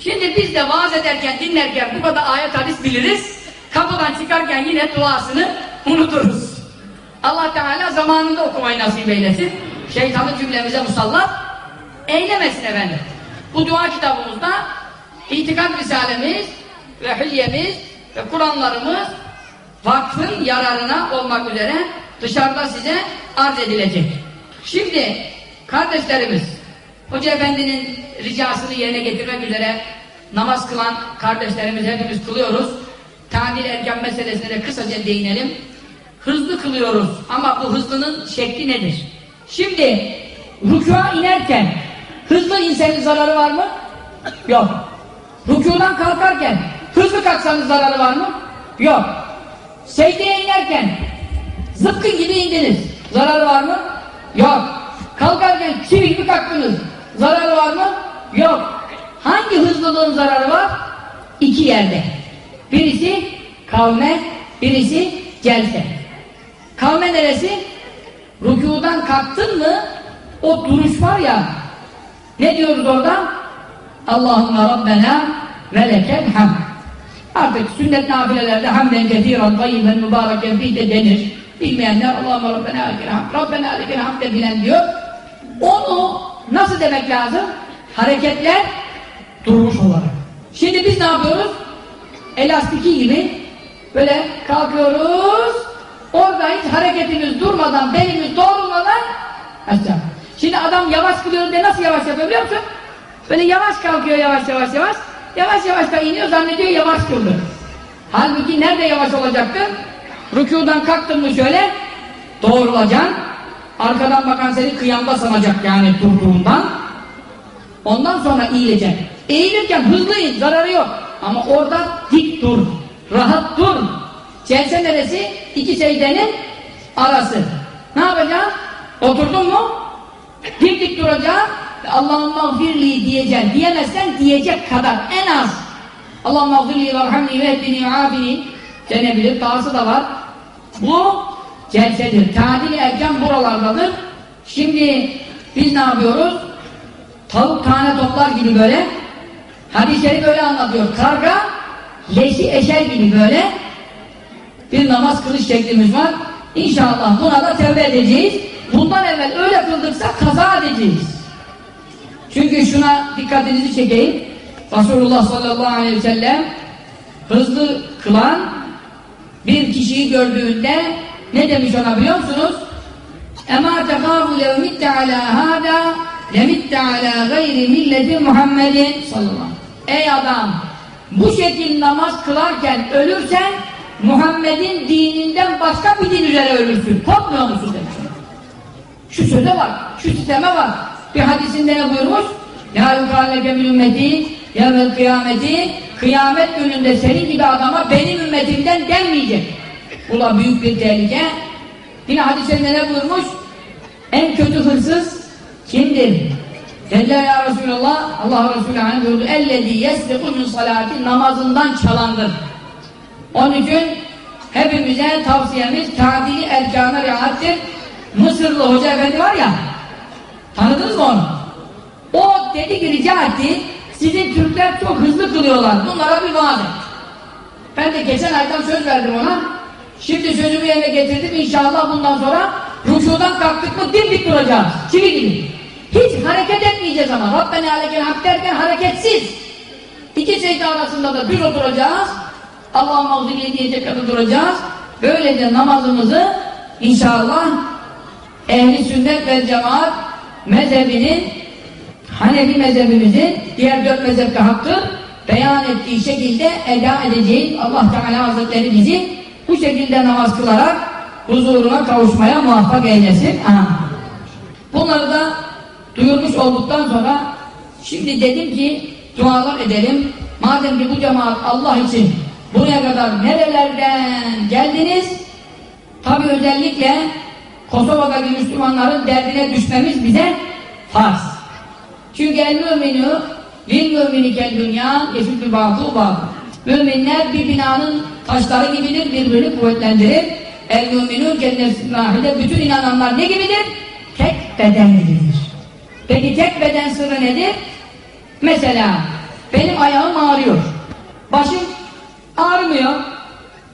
Şimdi biz de vaaz ederken, dinlerken bu kadar ayet hadis biliriz. Kapıdan çıkarken yine duasını unuturuz. Allah Teala zamanında okumayı nasip eylesin. Şeytanı cümlemize musallat eylemesin efendim. Bu dua kitabımızda İtikad Risalemiz ve Hülyemiz ve Kur'anlarımız vakfın yararına olmak üzere dışarıda size arz edilecek. Şimdi kardeşlerimiz Hoca Efendi'nin ricasını yerine getirmek üzere namaz kılan kardeşlerimiz hepimiz kılıyoruz. Tadil erken meselesine de kısaca değinelim. Hızlı kılıyoruz ama bu hızlının şekli nedir? Şimdi rükûa inerken Hızlı insenin zararı var mı? Yok. Rükudan kalkarken hızlı kalksanız zararı var mı? Yok. Secdeye inerken zıpkın gibi indiniz. Zararı var mı? Yok. Kalkarken çivi gibi kalktınız. Zararı var mı? Yok. Hangi hızlılığın zararı var? İki yerde. Birisi kavme, birisi celse. Kavme neresi? Rükudan kalktın mı o duruş var ya ne diyoruz orada? Allahümme Rabbena ve lekel hamd. Artık sünnet nafilelerde hamden kesiren tayyiben mübareken fî de denir. Bilmeyenler Allahümme Rabbena lekel hamd. Rabbena lekel hamd de bilen diyor. Onu nasıl demek lazım? Hareketler durmuş olarak. Şimdi biz ne yapıyoruz? Elastiki gibi böyle kalkıyoruz. Orada hiç hareketimiz durmadan, belimiz doğrulmadan. Şimdi adam yavaş kılıyor de nasıl yavaş yapıyor biliyor musun? Böyle yavaş kalkıyor yavaş yavaş yavaş. Yavaş yavaş da iniyor zannediyor yavaş kıldı. Halbuki nerede yavaş olacaktı? Rükudan kalktın mı şöyle doğrulacaksın. Arkadan bakan seni kıyamda sanacak yani durduğundan. Ondan sonra eğileceksin. Eğilirken hızlı in, zararı yok. Ama orada dik dur, rahat dur. Celse neresi? İki secdenin arası. Ne yapacaksın? Oturdun mu? Dimdik duracaksın. Allah'ın firli diyeceksin. Diyemezsen diyecek kadar en az. Allah'ın firli ve rahmni ve eddini ve afini denebilir. Dahası da var. Bu celsedir. Tadil erken buralardadır. Şimdi biz ne yapıyoruz? Tavuk tane toplar gibi böyle hadis-i şerif böyle anlatıyor. Karga leşi eşer gibi böyle bir namaz kılış şeklimiz var. İnşallah buna da tevbe edeceğiz. Bundan evvel öyle kıldıksa kaza edeceğiz. Çünkü şuna dikkatinizi çekeyim. Resulullah sallallahu aleyhi ve sellem hızlı kılan bir kişiyi gördüğünde ne demiş ona biliyor musunuz? اَمَا تَخَافُ لَوْ مِتَّ عَلَى هَذَا لَمِتَّ عَلَى غَيْرِ مِلَّةِ Muhammedin sallallahu Ey adam! Bu şekil namaz kılarken ölürsen Muhammed'in dininden başka bir din üzere ölürsün. Korkmuyor musun demiş ona. Şu söze bak, şu sisteme bak. Bir hadisinde ne buyurmuş? Ya yukâleke min ümmeti yevmel kıyameti kıyamet gününde senin gibi adama benim ümmetimden denmeyecek. Bu da büyük bir tehlike. Yine hadisinde ne buyurmuş? En kötü hırsız kimdir? Celle ya Resulallah Allah Resulü hani buyurdu ellezî yesliku min salati namazından çalandır. Onun için hepimize tavsiyemiz tadili erkana riayettir. Mısırlı hoca efendi var ya tanıdınız mı onu? O dedi ki rica etti sizin Türkler çok hızlı kılıyorlar. Bunlara bir vaat et. Ben de geçen aydan söz verdim ona. Şimdi sözümü yerine getirdim. İnşallah bundan sonra rükudan kalktık mı dimdik duracağız. Çivi gibi. Hiç hareket etmeyeceğiz ama. Rabbena aleykel hak derken hareketsiz. İki secde arasında da düz oturacağız. Allah'ın mağduriyeti diyecek kadar duracağız. Böylece namazımızı inşallah ehli sünnet ve cemaat mezhebinin Hanefi mezhebimizin diğer dört mezhepte hakkı beyan ettiği şekilde eda edeceğiz. Allah Teala Hazretleri bizi bu şekilde namaz kılarak huzuruna kavuşmaya muvaffak eylesin. Amin. Bunları da duyurmuş olduktan sonra şimdi dedim ki dualar edelim. Madem ki bu cemaat Allah için buraya kadar nerelerden geldiniz tabi özellikle Kosova'daki Müslümanların derdine düşmemiz bize farz. Çünkü el müminü lil mümini kel dünya yeşil bağlı bağlı. Müminler bir binanın taşları gibidir, birbirini kuvvetlendirir. El müminü cennetnahide bütün inananlar ne gibidir? Tek beden gibidir. Peki tek beden sırrı nedir? Mesela benim ayağım ağrıyor. Başım ağrımıyor.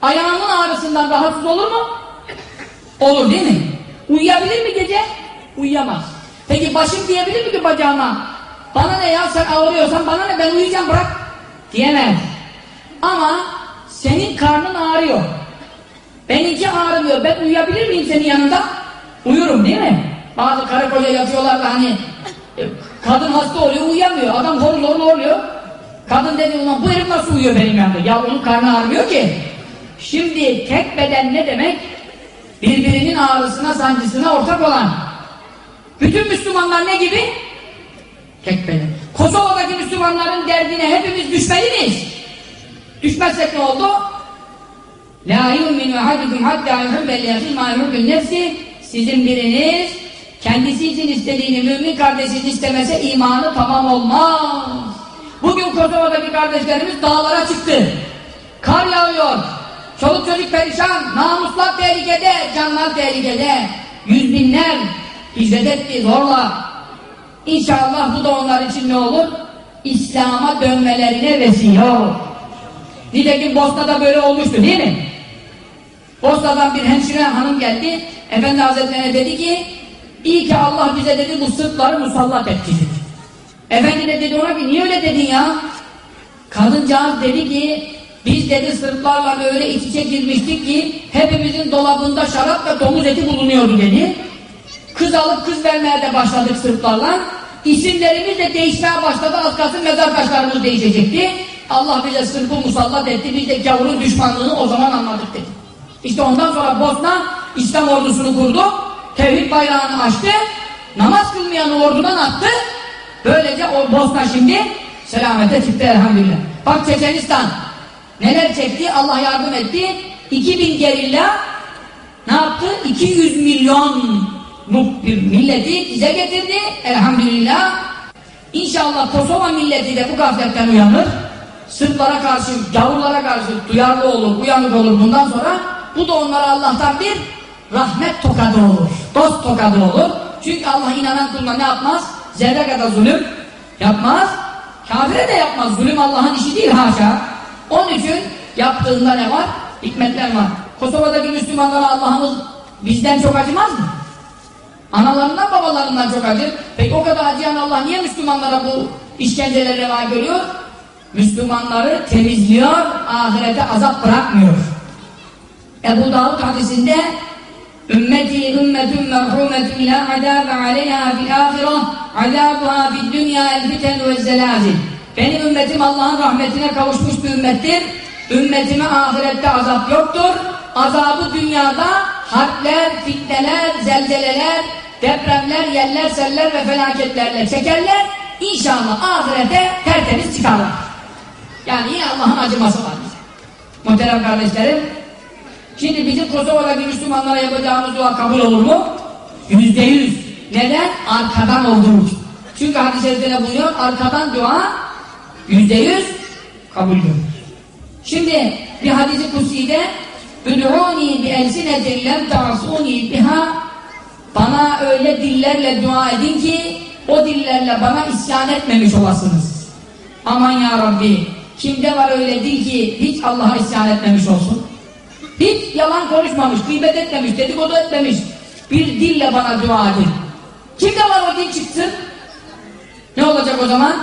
Ayağımın ağrısından rahatsız olur mu? Olur değil mi? Uyuyabilir mi gece? Uyuyamaz. Peki başım diyebilir mi ki bacağıma? Bana ne ya sen ağrıyorsan bana ne ben uyuyacağım bırak. Diyemez. Ama senin karnın ağrıyor. Benimki ağrımıyor. Ben uyuyabilir miyim senin yanında? Uyurum değil mi? Bazı karı koca yatıyorlar da hani e, kadın hasta oluyor uyuyamıyor. Adam zor zor oluyor. Kadın dedi ulan bu herif nasıl uyuyor benim yanımda? Ya onun karnı ağrımıyor ki. Şimdi tek beden ne demek? Birbirinin ağrısına sancısına ortak olan. Bütün Müslümanlar ne gibi? Tekbele. Kosova'daki Müslümanların derdine hepimiz düşmeli miyiz? Düşmezsek ne oldu? La yu'minu ahadukum hatta yuhibbe li akhihi ma yuhibbu. Sizin biriniz kendisi için istediğini mümin kardeşinin istemese imanı tamam olmaz. Bugün Kosova'daki kardeşlerimiz dağlara çıktı. Kar yağıyor. Çoluk çocuk perişan. Namuslar tehlikede. Canlar tehlikede. Yüz binler hicret etti zorla. İnşallah bu da onlar için ne olur? İslam'a dönmelerine vesile olur. Nitekim Bosna'da böyle olmuştu değil mi? Bosna'dan bir hemşire hanım geldi. Efendi Hazretlerine dedi ki iyi ki Allah bize dedi bu Sırpları musallat etti dedi. Efendi de dedi ona ki niye öyle dedin ya? Kadıncağız dedi ki biz dedi Sırplarla öyle iç içe girmiştik ki hepimizin dolabında şarap ve domuz eti bulunuyordu dedi. Kız alıp kız vermeye de başladık Sırplarla. İsimlerimiz de değişmeye başladı. Az kalsın mezar taşlarımız değişecekti. Allah bize Sırp'ı musallat etti. Biz de gavurun düşmanlığını o zaman anladık dedi. İşte ondan sonra Bosna İslam ordusunu kurdu. Tevhid bayrağını açtı. Namaz kılmayanı ordudan attı. Böylece o Bosna şimdi selamete çıktı elhamdülillah. Bak Çeçenistan neler çekti Allah yardım etti. 2000 gerilla ne yaptı? 200 milyon bir milleti bize getirdi. Elhamdülillah. İnşallah Kosova milleti de bu gafletten uyanır. Sırplara karşı, gavurlara karşı duyarlı olur, uyanık olur bundan sonra. Bu da onlara Allah'tan bir rahmet tokadı olur. Dost tokadı olur. Çünkü Allah inanan kuluna ne yapmaz? Zerre kadar zulüm yapmaz. Kafire de yapmaz. Zulüm Allah'ın işi değil haşa. Onun için yaptığında ne var? Hikmetler var. Kosova'daki Müslümanlara Allah'ımız bizden çok acımaz mı? Analarından babalarından çok acır. Peki o kadar acıyan Allah niye Müslümanlara bu işkenceleri reva görüyor? Müslümanları temizliyor, ahirete azap bırakmıyor. Ebu Davud hadisinde Ümmeti ümmetun merhumetun la adabe aleyha fil ahireh adabuha fid dünya el ve zelazil Benim ümmetim Allah'ın rahmetine kavuşmuş bir ümmettir. Ümmetime ahirette azap yoktur. Azabı dünyada harpler, fitneler, zelzeleler, depremler, yeller, seller ve felaketlerle çekerler. İnşallah ahirete tertemiz çıkarlar. Yani yine Allah'ın acıması var bize. Muhterem kardeşlerim, şimdi bizim Kosova'daki Müslümanlara yapacağımız dua kabul olur mu? Yüzde yüz. Neden? Arkadan olduğu için. Çünkü hadis-i buyuruyor? Arkadan dua yüzde yüz kabul görür. Şimdi bir hadisi kutsi'de Üd'ûni bi elsinetin lem ta'sûni biha Bana öyle dillerle dua edin ki o dillerle bana isyan etmemiş olasınız. Aman ya Rabbi kimde var öyle dil ki hiç Allah'a isyan etmemiş olsun? Hiç yalan konuşmamış, gıybet etmemiş, dedikodu etmemiş bir dille bana dua edin. Kimde var o dil çıksın? Ne olacak o zaman?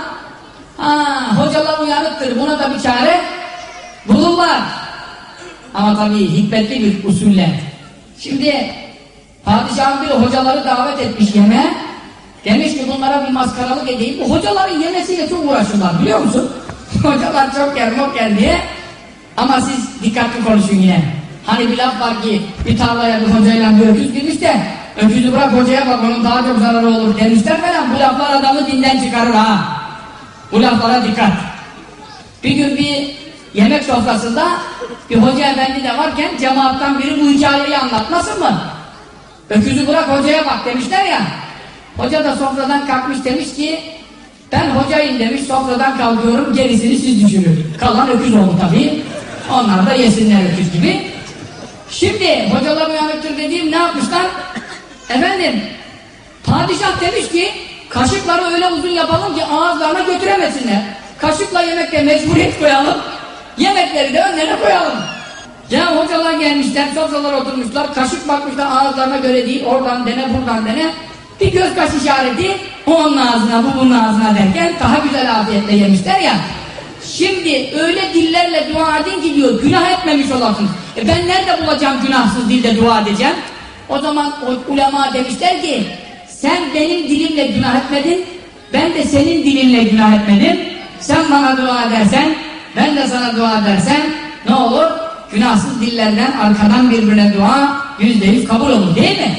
Ha, hocalar uyanıktır. Buna da bir çare bulurlar. Ama tabii hikmetli bir usulle. Şimdi padişahın biri hocaları davet etmiş yeme. Demiş ki bunlara bir maskaralık edeyim. Bu hocaların yemesiyle çok uğraşıyorlar biliyor musun? Hocalar çok yer mok yer diye. Ama siz dikkatli konuşun yine. Hani bir laf var ki bir tarlaya bir hocayla bir öküz girmiş de öküzü bırak hocaya bak onun daha çok zararı olur demişler falan. Bu laflar adamı dinden çıkarır ha. Bu laflara dikkat. Bir gün bir yemek sofrasında bir hoca efendi de varken cemaattan biri bu hikayeyi anlatmasın mı? Öküzü bırak hocaya bak demişler ya. Hoca da sofradan kalkmış demiş ki ben hocayım demiş sofradan kalkıyorum gerisini siz düşünün. Kalan öküz oldu tabii. Onlar da yesinler öküz gibi. Şimdi hocalar uyanıktır dediğim ne yapmışlar? Efendim padişah demiş ki kaşıkları öyle uzun yapalım ki ağızlarına götüremesinler. Kaşıkla yemekte mecburiyet koyalım. Yemekleri de önlerine koyalım. Ya hocalar gelmişler, sofralar oturmuşlar, kaşık bakmışlar ağızlarına göre değil, oradan dene, buradan dene. Bir göz kaş işareti, o onun ağzına, bu bunun ağzına derken daha güzel afiyetle yemişler ya. Şimdi öyle dillerle dua edin ki diyor, günah etmemiş olasınız. E ben nerede bulacağım günahsız dilde dua edeceğim? O zaman o ulema demişler ki, sen benim dilimle günah etmedin, ben de senin dilinle günah etmedim. Sen bana dua edersen, ben de sana dua edersem ne olur? Günahsız dillerden arkadan birbirine dua yüzde yüz kabul olur değil mi?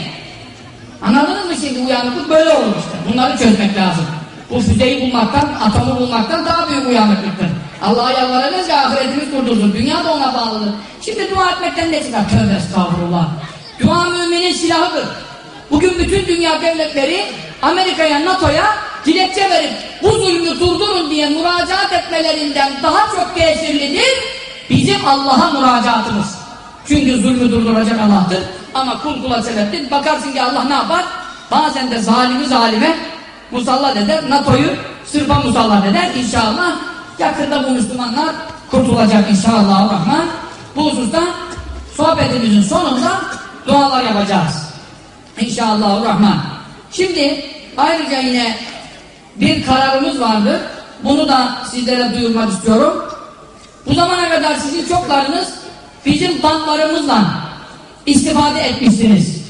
Anladınız mı şimdi uyanıklık böyle olur işte. Bunları çözmek lazım. Bu füzeyi bulmaktan, atomu bulmaktan daha büyük uyanıklıktır. Allah'a yalvaracağız ki ahiretimiz kurtulsun. Dünya da ona bağlıdır. Şimdi dua etmekten ne çıkar? Tövbe estağfurullah. Dua müminin silahıdır. Bugün bütün dünya devletleri Amerika'ya, NATO'ya dilekçe verip bu zulmü durdurun diye müracaat etmelerinden daha çok tesirlidir bizim Allah'a müracaatımız. Çünkü zulmü durduracak Allah'tır. Ama kul kula sebeptir. Bakarsın ki Allah ne yapar? Bazen de zalimi zalime musallat eder. NATO'yu sırfa musallat eder. İnşallah yakında bu Müslümanlar kurtulacak inşallah Rahman. Bu hususta sohbetimizin sonunda dualar yapacağız. İnşallah Rahman. Şimdi ayrıca yine bir kararımız vardı. Bunu da sizlere duyurmak istiyorum. Bu zamana kadar sizin çoklarınız bizim banklarımızla istifade etmişsiniz.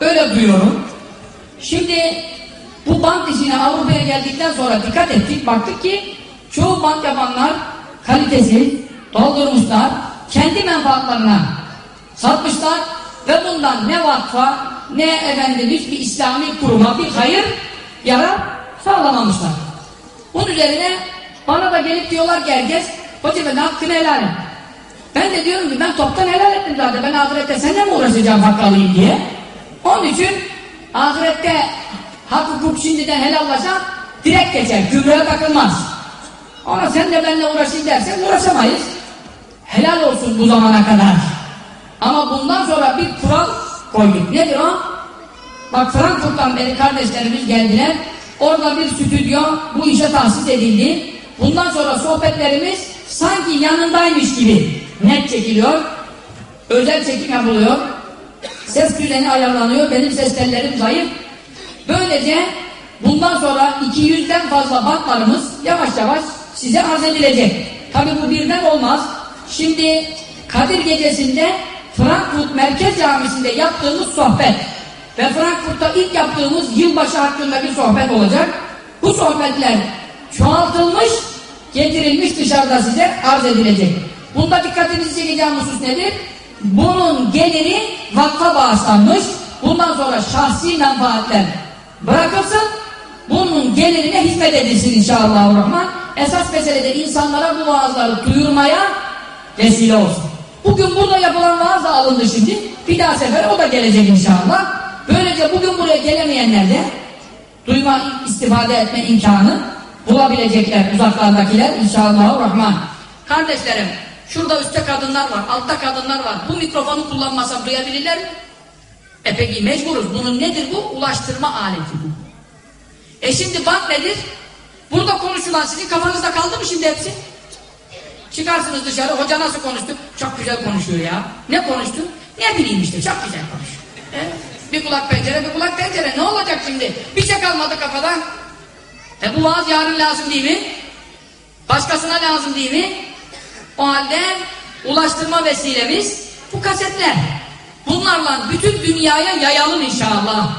Öyle duyuyorum. Şimdi bu bank işine Avrupa'ya geldikten sonra dikkat ettik. Baktık ki çoğu bank yapanlar kalitesiz, doldurmuşlar, kendi menfaatlarına satmışlar ve bundan ne vakfa ne efendim hiçbir İslami kuruma bir hayır yarar sağlamamışlar. Bunun üzerine bana da gelip diyorlar ki herkes hocam ben hakkını helal et. Ben de diyorum ki ben toptan helal ettim zaten. Ben ahirette seninle mi uğraşacağım hak alayım diye. Onun için ahirette hak hukuk şimdiden helallaşan direkt geçer. Kübreye takılmaz. Ama sen de benimle uğraşayım dersen uğraşamayız. Helal olsun bu zamana kadar. Ama bundan sonra bir kural koyduk. Nedir o? Bak Frankfurt'tan beri kardeşlerimiz geldiler. Orada bir stüdyo bu işe tahsis edildi. Bundan sonra sohbetlerimiz sanki yanındaymış gibi net çekiliyor. Özel çekim yapılıyor. Ses düzeni ayarlanıyor. Benim ses tellerim zayıf. Böylece bundan sonra 200'den fazla banklarımız yavaş yavaş size arz edilecek. Tabi bu birden olmaz. Şimdi Kadir Gecesi'nde Frankfurt Merkez Camisi'nde yaptığımız sohbet ve Frankfurt'ta ilk yaptığımız yılbaşı hakkında bir sohbet olacak. Bu sohbetler çoğaltılmış, getirilmiş dışarıda size arz edilecek. Bunda dikkatinizi çekeceğim husus nedir? Bunun geliri vakfa bağışlanmış. Bundan sonra şahsi menfaatler bırakılsın. Bunun gelirine hizmet edilsin inşallah. Rahman. Esas mesele de insanlara bu vaazları duyurmaya vesile olsun. Bugün burada yapılan vaaz alındı şimdi. Bir daha sefer o da gelecek inşallah. Böylece bugün buraya gelemeyenler de duyma, istifade etme imkanı bulabilecekler uzaklardakiler inşallah rahman. Kardeşlerim, şurada üstte kadınlar var, altta kadınlar var. Bu mikrofonu kullanmasam duyabilirler mi? E peki mecburuz. Bunun nedir bu? Ulaştırma aleti bu. E şimdi bak nedir? Burada konuşulan sizin kafanızda kaldı mı şimdi hepsi? Çıkarsınız dışarı, hoca nasıl konuştu? Çok güzel konuşuyor ya. Ne konuştu? Ne bileyim işte, çok güzel konuşuyor. E, bir kulak pencere, bir kulak pencere. Ne olacak şimdi? Bir şey kalmadı kafada. E bu vaaz yarın lazım değil mi? Başkasına lazım değil mi? O halde ulaştırma vesilemiz bu kasetler. Bunlarla bütün dünyaya yayalım inşallah.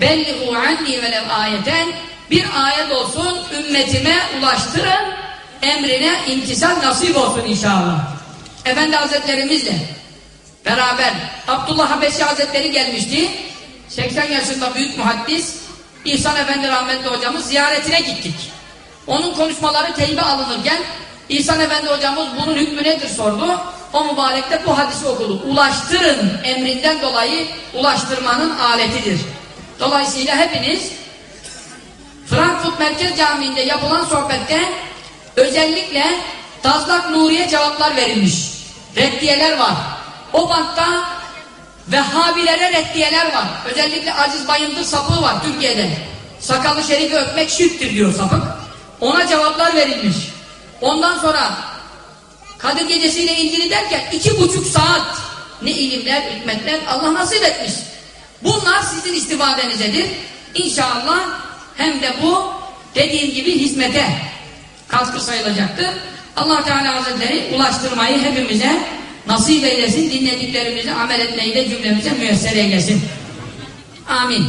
Bellihu anni velev ayeten bir ayet olsun ümmetime ulaştırın emrine imtisal nasip olsun inşallah. Efendi Hazretlerimizle beraber Abdullah Habeşi Hazretleri gelmişti. 80 yaşında büyük muhaddis İhsan Efendi rahmetli hocamız ziyaretine gittik. Onun konuşmaları teybe alınırken İhsan Efendi hocamız bunun hükmü nedir sordu. O mübarek de bu hadisi okudu. Ulaştırın emrinden dolayı ulaştırmanın aletidir. Dolayısıyla hepiniz Frankfurt Merkez Camii'nde yapılan sohbette özellikle Tazlak Nuriye cevaplar verilmiş. Reddiyeler var. O bankta Vehhabilere reddiyeler var. Özellikle Aziz Bayındır sapığı var Türkiye'de. Sakalı şerifi öpmek şirktir diyor sapık. Ona cevaplar verilmiş. Ondan sonra Kadir Gecesi'yle ilgili derken iki buçuk saat ne ilimler, hikmetler Allah nasip etmiş. Bunlar sizin istifadenizedir. İnşallah hem de bu dediğim gibi hizmete katkı sayılacaktır. Allah Teala Hazretleri ulaştırmayı hepimize nasip eylesin, dinlediklerimizi amel etmeyi de cümlemize müyesser eylesin. Amin.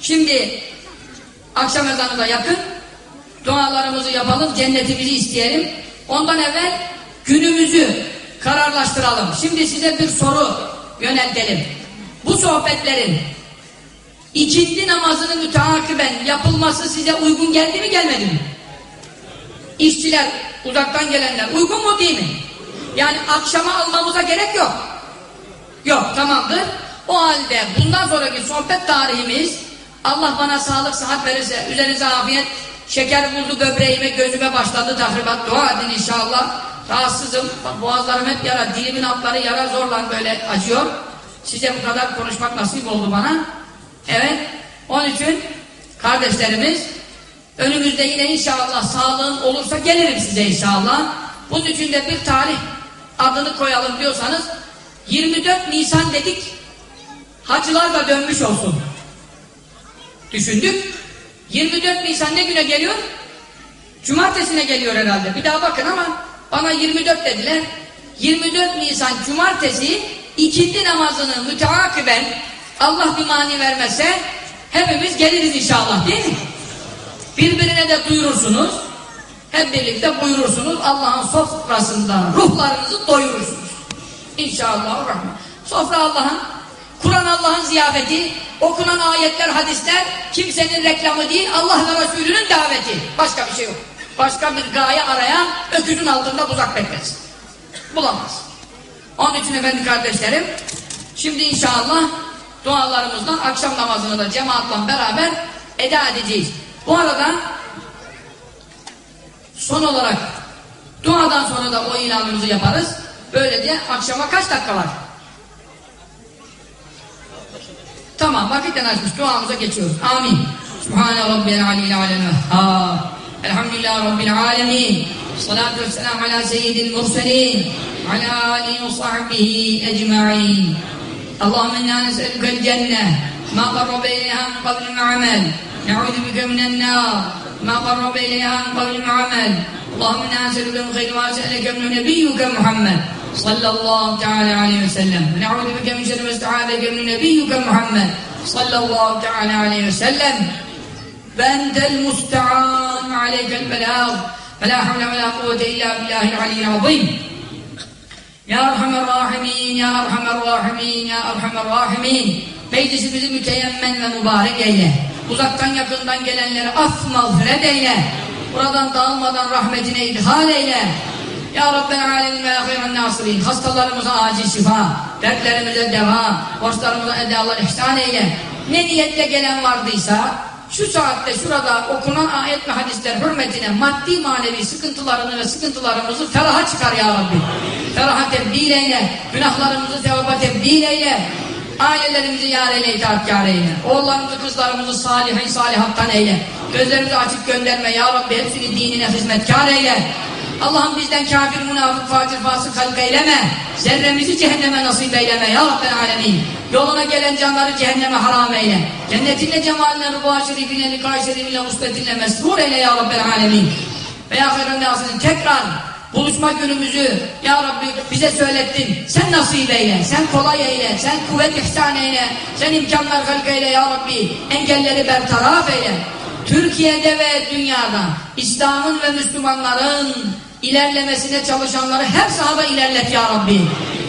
Şimdi akşam ezanı da yakın. Dualarımızı yapalım, cennetimizi isteyelim. Ondan evvel günümüzü kararlaştıralım. Şimdi size bir soru yöneltelim. Bu sohbetlerin ikindi namazının müteakiben yapılması size uygun geldi mi gelmedi mi? İşçiler, uzaktan gelenler uygun mu değil mi? Yani akşama almamıza gerek yok. Yok, tamamdır. O halde bundan sonraki sohbet tarihimiz Allah bana sağlık, sıhhat verirse, üzerinize afiyet, şeker buldu böbreğime, gözüme başladı tahribat. Dua edin inşallah. Rahatsızım. Boğazlarım hep yara, dilimin altları yara zorla böyle acıyor. Size bu kadar konuşmak nasip oldu bana. Evet. Onun için kardeşlerimiz önümüzde yine inşallah sağlığın olursa gelirim size inşallah. Bunun için de bir tarih adını koyalım diyorsanız 24 Nisan dedik hacılar da dönmüş olsun. Düşündük. 24 Nisan ne güne geliyor? Cumartesine geliyor herhalde. Bir daha bakın ama bana 24 dediler. 24 Nisan Cumartesi ikindi namazını müteakiben Allah bir mani vermezse hepimiz geliriz inşallah değil mi? Birbirine de duyurursunuz. Hep birlikte buyurursunuz. Allah'ın sofrasında ruhlarınızı doyurursunuz. İnşallah rahman. Sofra Allah'ın, Kur'an Allah'ın ziyafeti, okunan ayetler, hadisler kimsenin reklamı değil, Allah ve Resulünün daveti. Başka bir şey yok. Başka bir gaye arayan öküzün altında uzak beklesin. Bulamaz. Onun için efendi kardeşlerim, şimdi inşallah dualarımızdan akşam namazını da cemaatle beraber eda edeceğiz. Bu arada son olarak duadan sonra da o ilanımızı yaparız. Böylece akşama kaç dakika var? Tamam vakitten açmış duamıza geçiyoruz. Amin. Subhane Rabbil Aleyhi Aleyhi Vehhab. Elhamdülillah Rabbil Alemin. Salatu vesselam ala seyyidil murselin. Ala alihi ve sahbihi ecma'in. Allahümme inna nes'elukel cenneh. Ma qarrabe ileyha min kavli mu'amel. Ne'udhu bike minen nar. Ma qarrabe ileyha min kavli mu'amel. Allahümme inna nes'elukel khayri ve es'eleke min nebiyyuke Muhammed. صلى الله تعالى عليه وسلم ونعوذ بك من شر ما استعاذك من نبيك محمد صلى الله تعالى عليه وسلم فأنت المستعان عليك البلاغ فلا حول ولا قوة إلا بالله العلي العظيم يا أرحم الراحمين يا أرحم الراحمين يا أرحم الراحمين Meclisimizi müteyemmen ve mübarek eyle. Uzaktan yakından gelenleri af mağfiret eyle. Buradan dağılmadan rahmetine idhal eyle. Ya Rabbel alemin ve hayran nasirin. Hastalarımıza acil şifa, dertlerimize deva, borçlarımıza edalar ihsan eyle. Ne niyetle gelen vardıysa, şu saatte şurada okunan ayet ve hadisler hürmetine maddi manevi sıkıntılarını ve sıkıntılarımızı feraha çıkar ya Rabbi. Feraha tebdil eyle, günahlarımızı sevaba tebdil eyle. Ailelerimizi yar eyle, itaatkar eyle. Oğullarımızı, kızlarımızı salihin salihattan eyle. Gözlerimizi açık gönderme ya Rabbi. Hepsini dinine hizmetkar eyle. Allah'ım bizden kafir, münafık, facir, fasık halk eyleme. Zerremizi cehenneme nasip eyleme ya Rabbel alemin. Yoluna gelen canları cehenneme haram eyle. Cennetinle cemaline, rıba şerifine, nikah şerifine, musbetinle mesrur eyle ya Rabbel alemin. Ve ya hayran tekrar buluşma günümüzü ya Rabbi bize söylettin. Sen nasip eyle, sen kolay eyle, sen kuvvet ihsan eyle, sen imkanlar halk eyle ya Rabbi. Engelleri bertaraf eyle. Türkiye'de ve dünyada İslam'ın ve Müslümanların ilerlemesine çalışanları her sahada ilerlet ya Rabbi.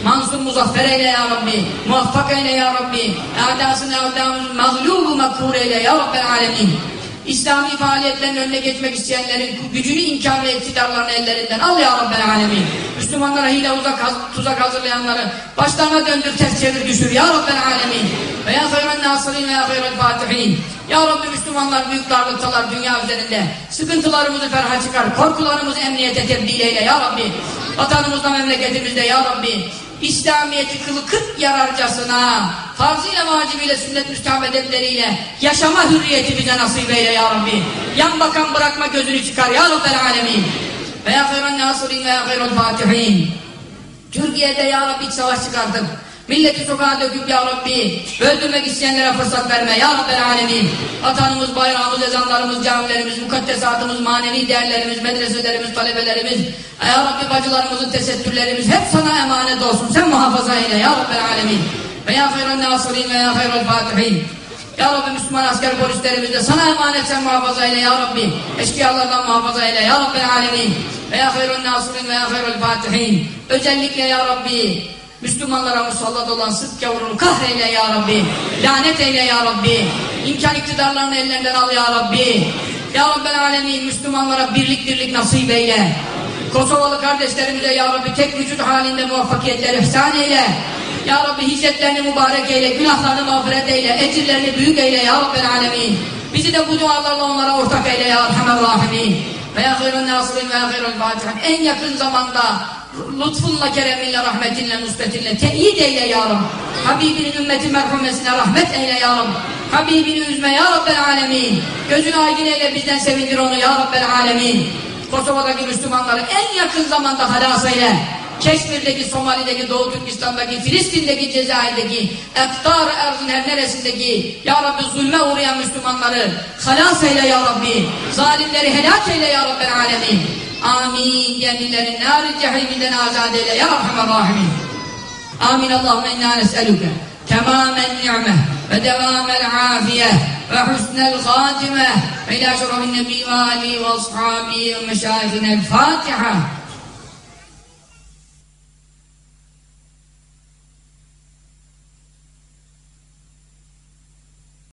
Mansur muzaffer eyle ya Rabbi. Muvaffak eyle ya Rabbi. Adasını adamın mağlubu makur eyle ya Rabbel alemin. İslami faaliyetlerin önüne geçmek isteyenlerin gücünü imkan ve iktidarlarını ellerinden al ya Rabbel alemin. Müslümanlara hile uzak, tuzak hazırlayanları başlarına döndür ters çevir düşür ya Rabbel alemin. Ve ya hayran nasirin ve ya hayran fatihin. Ya Rabbi Müslümanlar büyük darlıktalar dünya üzerinde. Sıkıntılarımızı ferha çıkar, korkularımızı emniyete tebdil eyle ya Rabbi. Vatanımızda, memleketimizde ya Rabbi. İslamiyet'i kılı yararcasına, farzıyla, vacibiyle, sünnet müstahbedetleriyle yaşama hürriyeti bize nasip eyle ya Rabbi. Yan bakan bırakma gözünü çıkar ya Rabbel alemin. Ve ya hayran nasirin ve ya hayran fatihin. Türkiye'de ya Rabbi savaş çıkardık. Milleti sokağa döküp ya Rabbi öldürmek isteyenlere fırsat verme ya Rabbel alemin. Vatanımız, bayrağımız, ezanlarımız, camilerimiz, mukaddesatımız, manevi değerlerimiz, medreselerimiz, talebelerimiz, ya Rabbi bacılarımızın tesettürlerimiz hep sana emanet olsun. Sen muhafaza eyle ya Rabbel alemin. Ve ya hayran nasirin ve ya hayran fatihin. Ya Rabbi Müslüman asker polislerimiz de sana emanet sen muhafaza eyle ya Rabbi. Eşkıyalardan muhafaza eyle ya Rabbel alemin. Ve ya hayrun nasirin ve ya hayrul fatihin. Özellikle ya Rabbi Müslümanlara musallat olan sık gavurunu kahreyle ya Rabbi. Lanet eyle ya Rabbi. İmkan iktidarlarını ellerinden al ya Rabbi. Ya Rabbel Alemin Müslümanlara birlik dirlik nasip eyle. Kosovalı kardeşlerimize Ya Rabbi tek vücut halinde muvaffakiyetler ihsan eyle. Ya Rabbi hicretlerini mübarek eyle, günahlarını mağfiret eyle, ecirlerini büyük eyle Ya Rabbel Alemin. Bizi de bu dualarla onlara ortak eyle Ya Erhamer Rahimin. Ve ya hayrun nasirin ve ya hayrun. En yakın zamanda lütfunla, kereminle, rahmetinle, nusretinle teyit eyle Ya Rabbi. Habibinin ümmeti merhumesine rahmet eyle Ya Rabbi. Habibini üzme Ya Rabbel Alemin. Gözünü aydın eyle bizden sevindir onu Ya Rabbel Alemin. Kosova'daki Müslümanları en yakın zamanda halas eyle. Keşmir'deki, Somali'deki, Doğu Türkistan'daki, Filistin'deki, Cezayir'deki, Eftar erzin her neresindeki Ya Rabbi zulme uğrayan Müslümanları halas eyle Ya Rabbi. Zalimleri helak eyle Ya Rabbi alemin. Amin. Kendilerini nar-ı cehiminden azade eyle Ya Rahman Rahimin. Amin. Allahümme inna nes'eluke. Temamen ni'meh ve devamel afiyeh ve husnel hatime. İlâ şerefin nebi ve âlihi ve ashabihi ve meşâihine. El Fatiha.